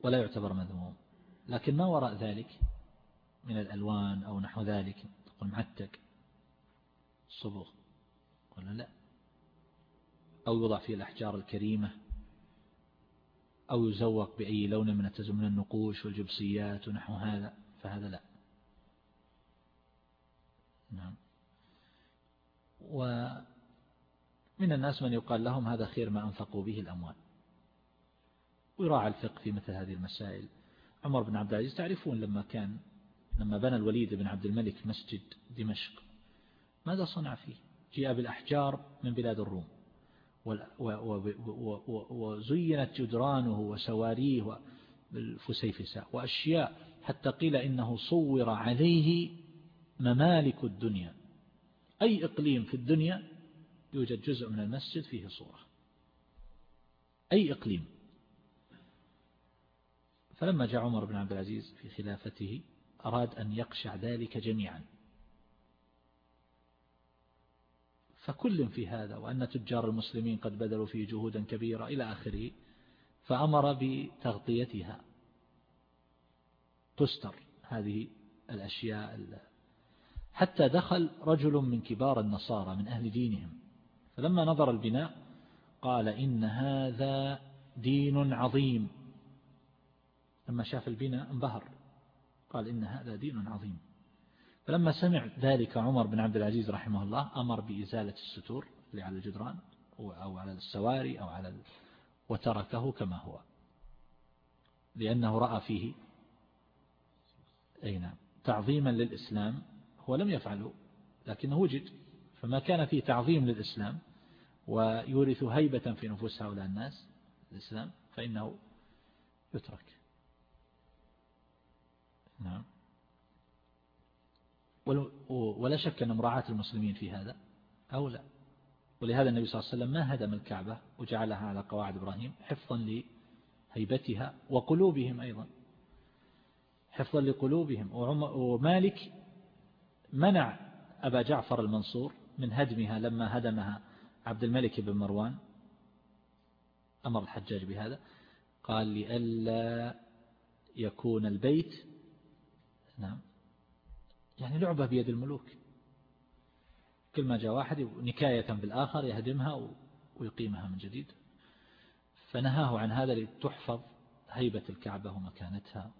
ولا يعتبر مذموم. لكن ما وراء ذلك من الألوان أو نحو ذلك؟ تقول معتق الصبغ ولا لا؟ أو يوضع فيه الأحجار الكريمة أو يزوق بأي لون من من النقوش والجبسيات ونحو هذا فهذا لا. نعم. ومن الناس من يقال لهم هذا خير ما أنفقوا به الأموال. ويراعى الفقه في مثل هذه المسائل. عمر بن عبد العزيز تعرفون لما كان لما بنى الوليد بن عبد الملك مسجد دمشق ماذا صنع فيه؟ جاء بالأحجار من بلاد الروم. وزينت جدرانه وسواريه بالفسيفساء وأشياء حتى قيل إنه صور عليه ممالك الدنيا. أي إقليم في الدنيا يوجد جزء من المسجد فيه صورة. أي إقليم. فلما جاء عمر بن عبد العزيز في خلافته أراد أن يقشع ذلك جميعا. فكل في هذا وأن تجار المسلمين قد بذلوا فيه جهودا كبيرة إلى آخره فأمر بتغطيتها. تستر هذه الأشياء. حتى دخل رجل من كبار النصارى من أهل دينهم فلما نظر البناء قال إن هذا دين عظيم. لما شاف البناء انبهر قال إن هذا دين عظيم. فلما سمع ذلك عمر بن عبد العزيز رحمه الله أمر بإزالة الستور اللي على الجدران أو على السواري أو على وتركه كما هو. لأنه رأى فيه. أي نعم. تعظيما للإسلام. هو لم يفعله لكنه وجد. فما كان فيه تعظيم للإسلام ويورث هيبة في نفوس هؤلاء الناس الإسلام فإنه يترك. نعم. ولا شك أن مراعاة المسلمين في هذا أولى ولهذا النبي صلى الله عليه وسلم ما هدم الكعبة وجعلها على قواعد إبراهيم حفظا لهيبتها وقلوبهم أيضا. حفظا لقلوبهم. ومالك منع أبا جعفر المنصور من هدمها لما هدمها عبد الملك بن مروان. أمر الحجاج بهذا. قال لئلا يكون البيت نعم يعني لعبة بيد الملوك. كل ما جاء واحد نكاية بالآخر يهدمها ويقيمها من جديد. فنهاه عن هذا لتحفظ هيبة الكعبة ومكانتها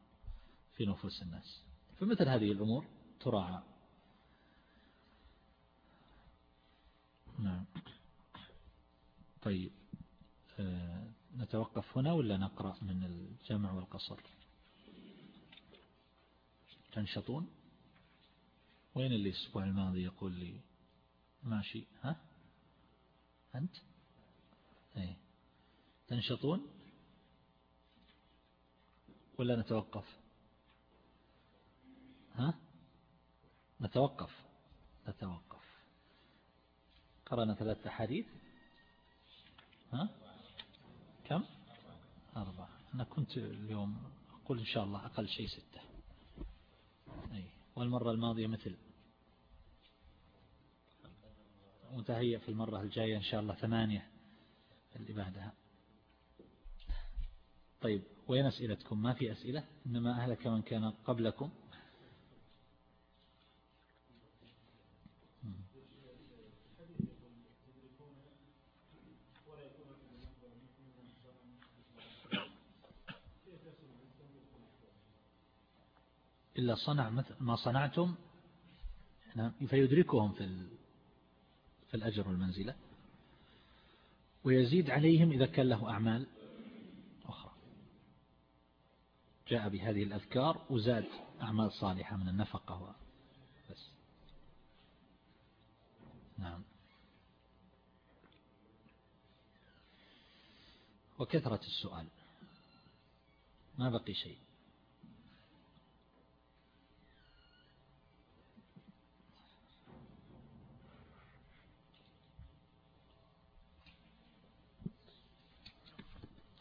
في نفوس الناس. فمثل هذه الأمور تراعى نعم. طيب آه، نتوقف هنا ولا نقرأ من الجمع والقصر؟ تنشطون؟ وين اللي الأسبوع الماضي يقول لي ماشي ها؟ أنت؟ إيه. تنشطون؟ ولا نتوقف؟ ها؟ نتوقف. نتوقف. قرأنا ثلاثة أحاديث. ها؟ كم؟ أربعة. أنا كنت اليوم أقول إن شاء الله أقل شيء ستة. أي والمرة الماضية مثل. متهيأ في المرة الجاية إن شاء الله ثمانية اللي بعدها. طيب وين أسئلتكم؟ ما في أسئلة؟ إنما أهلك من كان قبلكم. إلا صنع مثل ما صنعتم نعم، فيدركهم في في الأجر والمنزلة. ويزيد عليهم إذا كان له أعمال أخرى. جاء بهذه الأذكار وزاد أعمال صالحة من النفقة بس نعم. وكثرة السؤال. ما بقي شيء.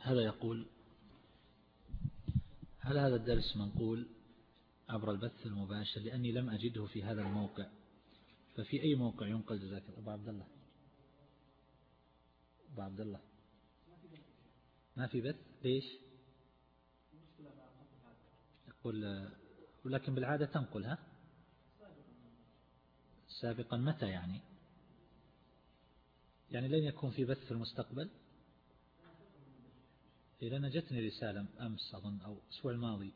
هذا يقول هل هذا الدرس منقول عبر البث المباشر لأني لم أجده في هذا الموقع؟ ففي أي موقع ينقل جزاك الله؟ أبو عبد الله. أبو عبد الله. ما في بث؟ ليش؟ يقول ولكن بالعادة تنقل ها؟ سابقا متى يعني؟ يعني لن يكون في بث في المستقبل؟ لأن جتني رسالة أمس أظن أو الأسبوع الماضي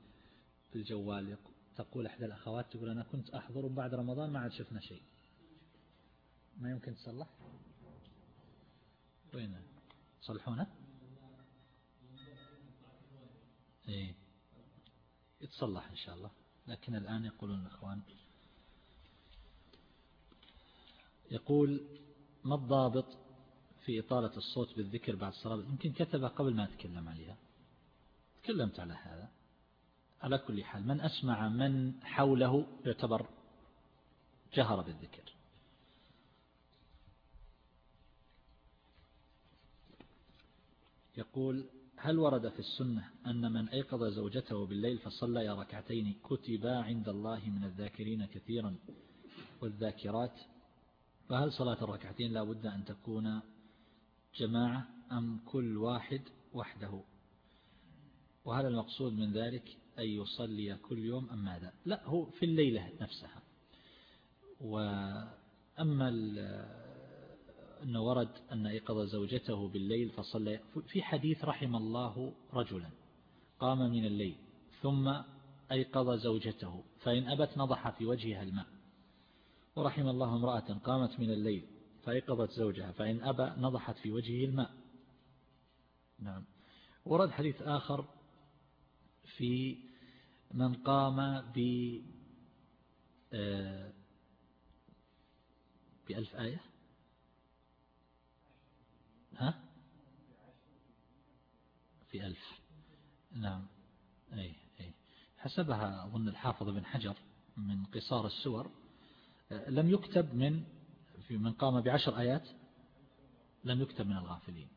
في الجوال تقول إحدى الأخوات تقول أنا كنت أحضر بعد رمضان ما عاد شفنا شيء. ما يمكن تصلح؟ وين؟ صلحونه إيه. يتصلح إن شاء الله. لكن الآن يقولون الأخوان يقول ما الضابط في إطالة الصوت بالذكر بعد الصلاة. يمكن كتبها قبل ما أتكلم عليها. تكلمت على هذا. على كل حال من أسمع من حوله يعتبر جهر بالذكر. يقول هل ورد في السنة أن من أيقظ زوجته بالليل فصلى ركعتين كتبا عند الله من الذاكرين كثيرا والذاكرات؟ فهل صلاة الركعتين لا بد أن تكون جماعة أم كل واحد وحده؟ وهل المقصود من ذلك أن يصلي كل يوم أم ماذا؟ لا هو في الليلة نفسها. وأما أنه ورد أن أيقظ زوجته بالليل فصلى في حديث رحم الله رجلا قام من الليل ثم أيقظ زوجته فإن أبت نضح في وجهها الماء. ورحم الله امرأة قامت من الليل فأيقظت زوجها فإن أبى نضحت في وجهه الماء. نعم. ورد حديث آخر في من قام ب آه، بألف آية. ها؟ في ألف. نعم. أي أي. حسبها أظن الحافظ بن حجر من قصار السور. لم يكتب من من قام بعشر آيات لم يكتب من الغافلين.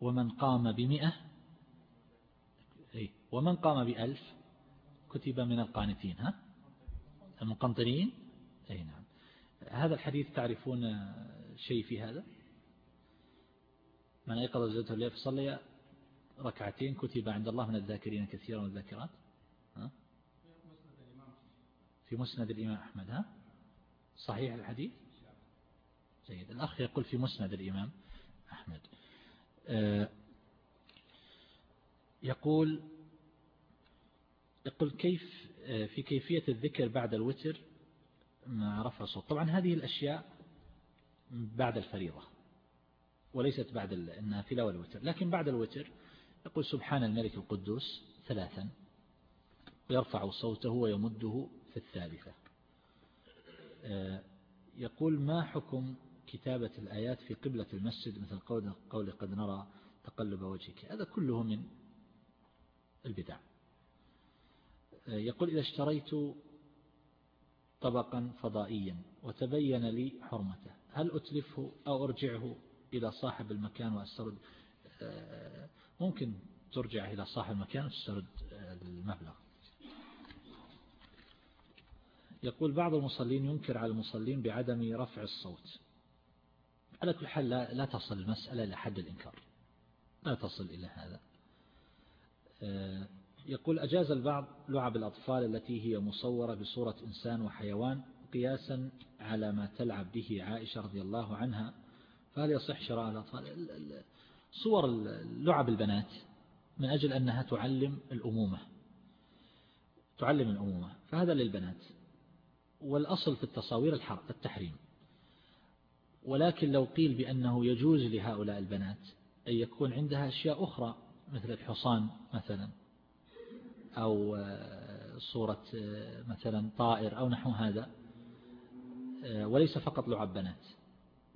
ومن قام بمئة أي ومن قام بألف كتب من القانتين ها؟ المقنطرين؟ أي نعم. هذا الحديث تعرفون شيء في هذا؟ من أيقظ زوجته الليل فصلي ركعتين كتب عند الله من الذاكرين كثيرا والذاكرات ها؟ في مسند الإمام أحمد ها؟ صحيح الحديث؟ جيد. الأخ يقول في مسند الإمام أحمد آه، يقول يقول كيف آه، في كيفية الذكر بعد الوتر مع رفع الصوت طبعا هذه الأشياء بعد الفريضة وليست بعد النافلة والوتر. لكن بعد الوتر يقول سبحان الملك القدوس ثلاثا ويرفع صوته ويمده في الثالثة. آه، يقول ما حكم كتابة الآيات في قبلة المسجد مثل قول قد نرى تقلب وجهك. هذا كله من البدع. آه، يقول إذا اشتريت طبقا فضائيا وتبين لي حرمته هل أتلفه أو أرجعه إلى صاحب المكان وأسترد؟ آه، ممكن ترجع إلى صاحب المكان وتسترد المبلغ. يقول بعض المصلين ينكر على المصلين بعدم رفع الصوت. على كل حال لا, تصل المسألة إلى حد الإنكار. لا تصل إلى هذا. آه، يقول أجاز البعض لعب الأطفال التي هي مصورة بصورة إنسان وحيوان قياسا على ما تلعب به عائشة رضي الله عنها. فهل يصح شراء الأطفال؟ صور لعب البنات من أجل أنها تعلم الأمومة. تعلم الأمومة. فهذا للبنات. والأصل في التصاوير التحريم. ولكن لو قيل بأنه يجوز لهؤلاء البنات أن يكون عندها أشياء أخرى مثل الحصان مثلا أو آه، صورة آه، مثلا طائر أو نحو هذا آه، وليس فقط لعب بنات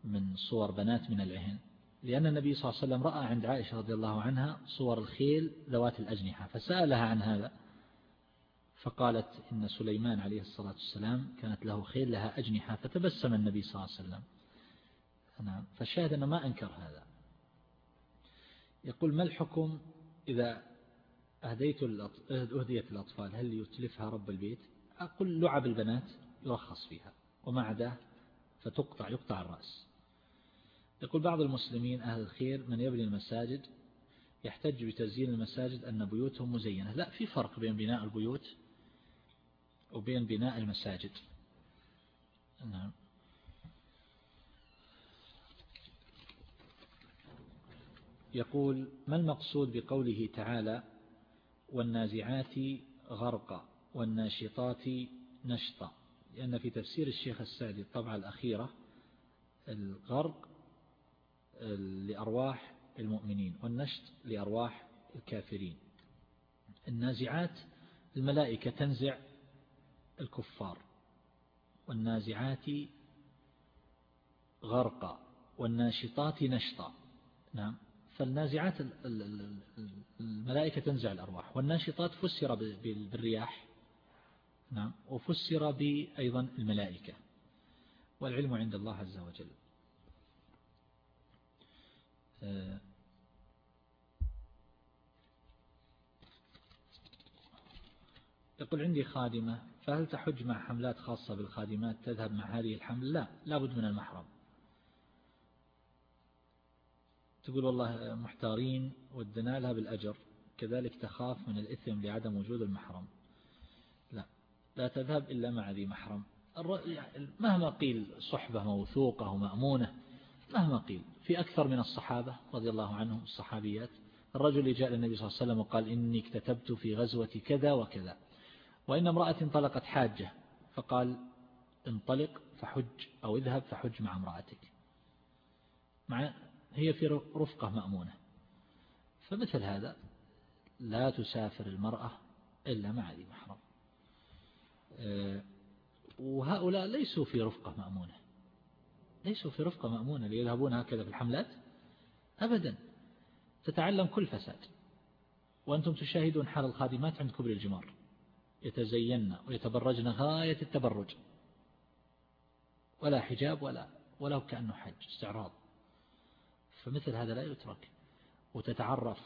من صور بنات من العهن. لأن النبي صلى الله عليه وسلم رأى عند عائشة رضي الله عنها صور الخيل ذوات الأجنحة فسألها عن هذا. فقالت إن سليمان عليه الصلاة والسلام كانت له خيل لها أجنحة فتبسم النبي صلى الله عليه وسلم. نعم. فالشاهد أنه ما أنكر هذا. يقول ما الحكم إذا أهديت أهديت الأطفال؟ هل يتلفها رب البيت؟ أقول لعب البنات يرخص فيها وما عداه فتقطع يقطع الرأس. يقول بعض المسلمين أهل الخير من يبني المساجد يحتج بتزيين المساجد أن بيوتهم مزينة. لا في فرق بين بناء البيوت وبين بناء المساجد. نعم. يقول ما المقصود بقوله تعالى والنازعات غرقا والناشطات نشطا لأن في تفسير الشيخ السعدي الطبعة الأخيرة الغرق لأرواح المؤمنين والنشط لأرواح الكافرين. النازعات الملائكة تنزع الكفار. والنازعات غرقا والناشطات نشطا نعم. فالنازعات الملائكة تنزع الأرواح والناشطات فسر بالرياح نعم وفسر بأيضا الملائكة والعلم عند الله عز وجل. آه، يقول عندي خادمة فهل تحج مع حملات خاصة بالخادمات تذهب مع هذه الحمل لا لابد من المحرم. تقول والله محتارين ودنا لها بالأجر كذلك تخاف من الإثم لعدم وجود المحرم. لا لا تذهب إلا مع ذي محرم. مهما قيل صحبة موثوقة ومأمونة مهما قيل. في أكثر من الصحابة رضي الله عنهم الصحابيات الرجل اللي جاء للنبي صلى الله عليه وسلم وقال إني اكتتبت في غزوة كذا وكذا وإن امرأة انطلقت حاجة فقال انطلق فحج أو اذهب فحج مع امرأتك. مع هي في رفقة مأمونة. فمثل هذا لا تسافر المرأة إلا مع ذي محرم. آه، وهؤلاء ليسوا في رفقة مأمونة. ليسوا في رفقة مأمونة ليذهبون هكذا في الحملات أبدا. تتعلم كل فساد. وأنتم تشاهدون حال الخادمات عند كبر الجمار. يتزين ويتبرجن غاية التبرج. ولا حجاب ولا ولو كأنه حج استعراض. فمثل هذا لا يترك. وتتعرف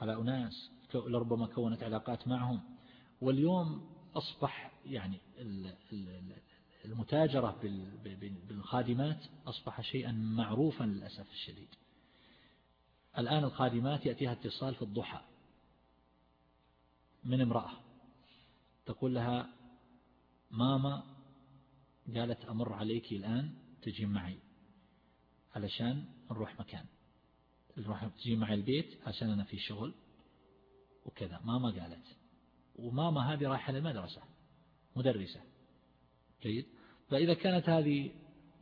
على أناس لربما كونت علاقات معهم. واليوم أصبح يعني المتاجرة بالخادمات أصبح شيئا معروفا للأسف الشديد. الآن الخادمات يأتيها اتصال في الضحى من امرأة. تقول لها ماما قالت أمر عليك الآن تجي معي علشان نروح مكان. نروح تجي معي البيت عشان أنا في شغل وكذا. ماما قالت وماما هذه رايحة للمدرسة مدرسة. جيد. فإذا كانت هذه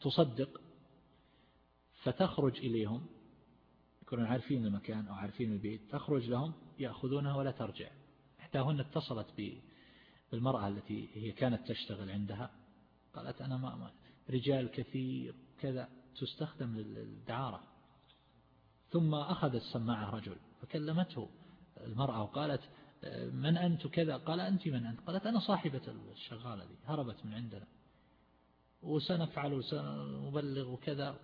تصدق فتخرج إليهم يكونون عارفين المكان أو عارفين البيت تخرج لهم يأخذونها ولا ترجع. إحداهن اتصلت بالمرأة التي هي كانت تشتغل عندها قالت أنا ما رجال كثير كذا. تستخدم للدعارة ثم أخذ السماعة رجل فكلمته المرأة وقالت من أنت كذا؟ قال أنت من أنت. قالت أنا صاحبة الشغالة دي هربت من عندنا. وسنفعل وسنبلغ وكذا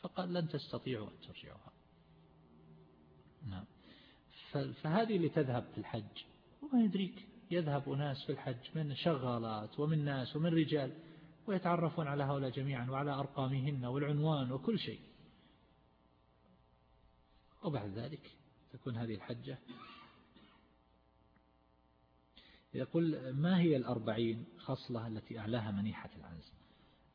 فقال لن تستطيعوا أن ترجعوها. نعم. فهذه اللي تذهب في الحج وما يدريك يذهب أناس في الحج من شغالات ومن ناس ومن رجال. ويتعرفون على هؤلاء جميعا وعلى أرقامهن والعنوان وكل شيء. وبعد ذلك تكون هذه الحجة. يقول ما هي الأربعين خصلة التي أعلاها منيحة العنز؟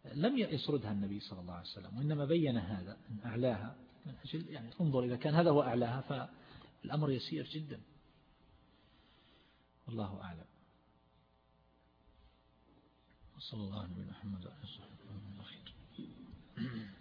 لم يسردها النبي صلى الله عليه وسلم وإنما بين هذا أن أعلاها من أجل يعني انظر إذا كان هذا هو أعلاها فالأمر يسير جدا. والله أعلم. وصلى الله عليه محمد وعلى آله وصحبه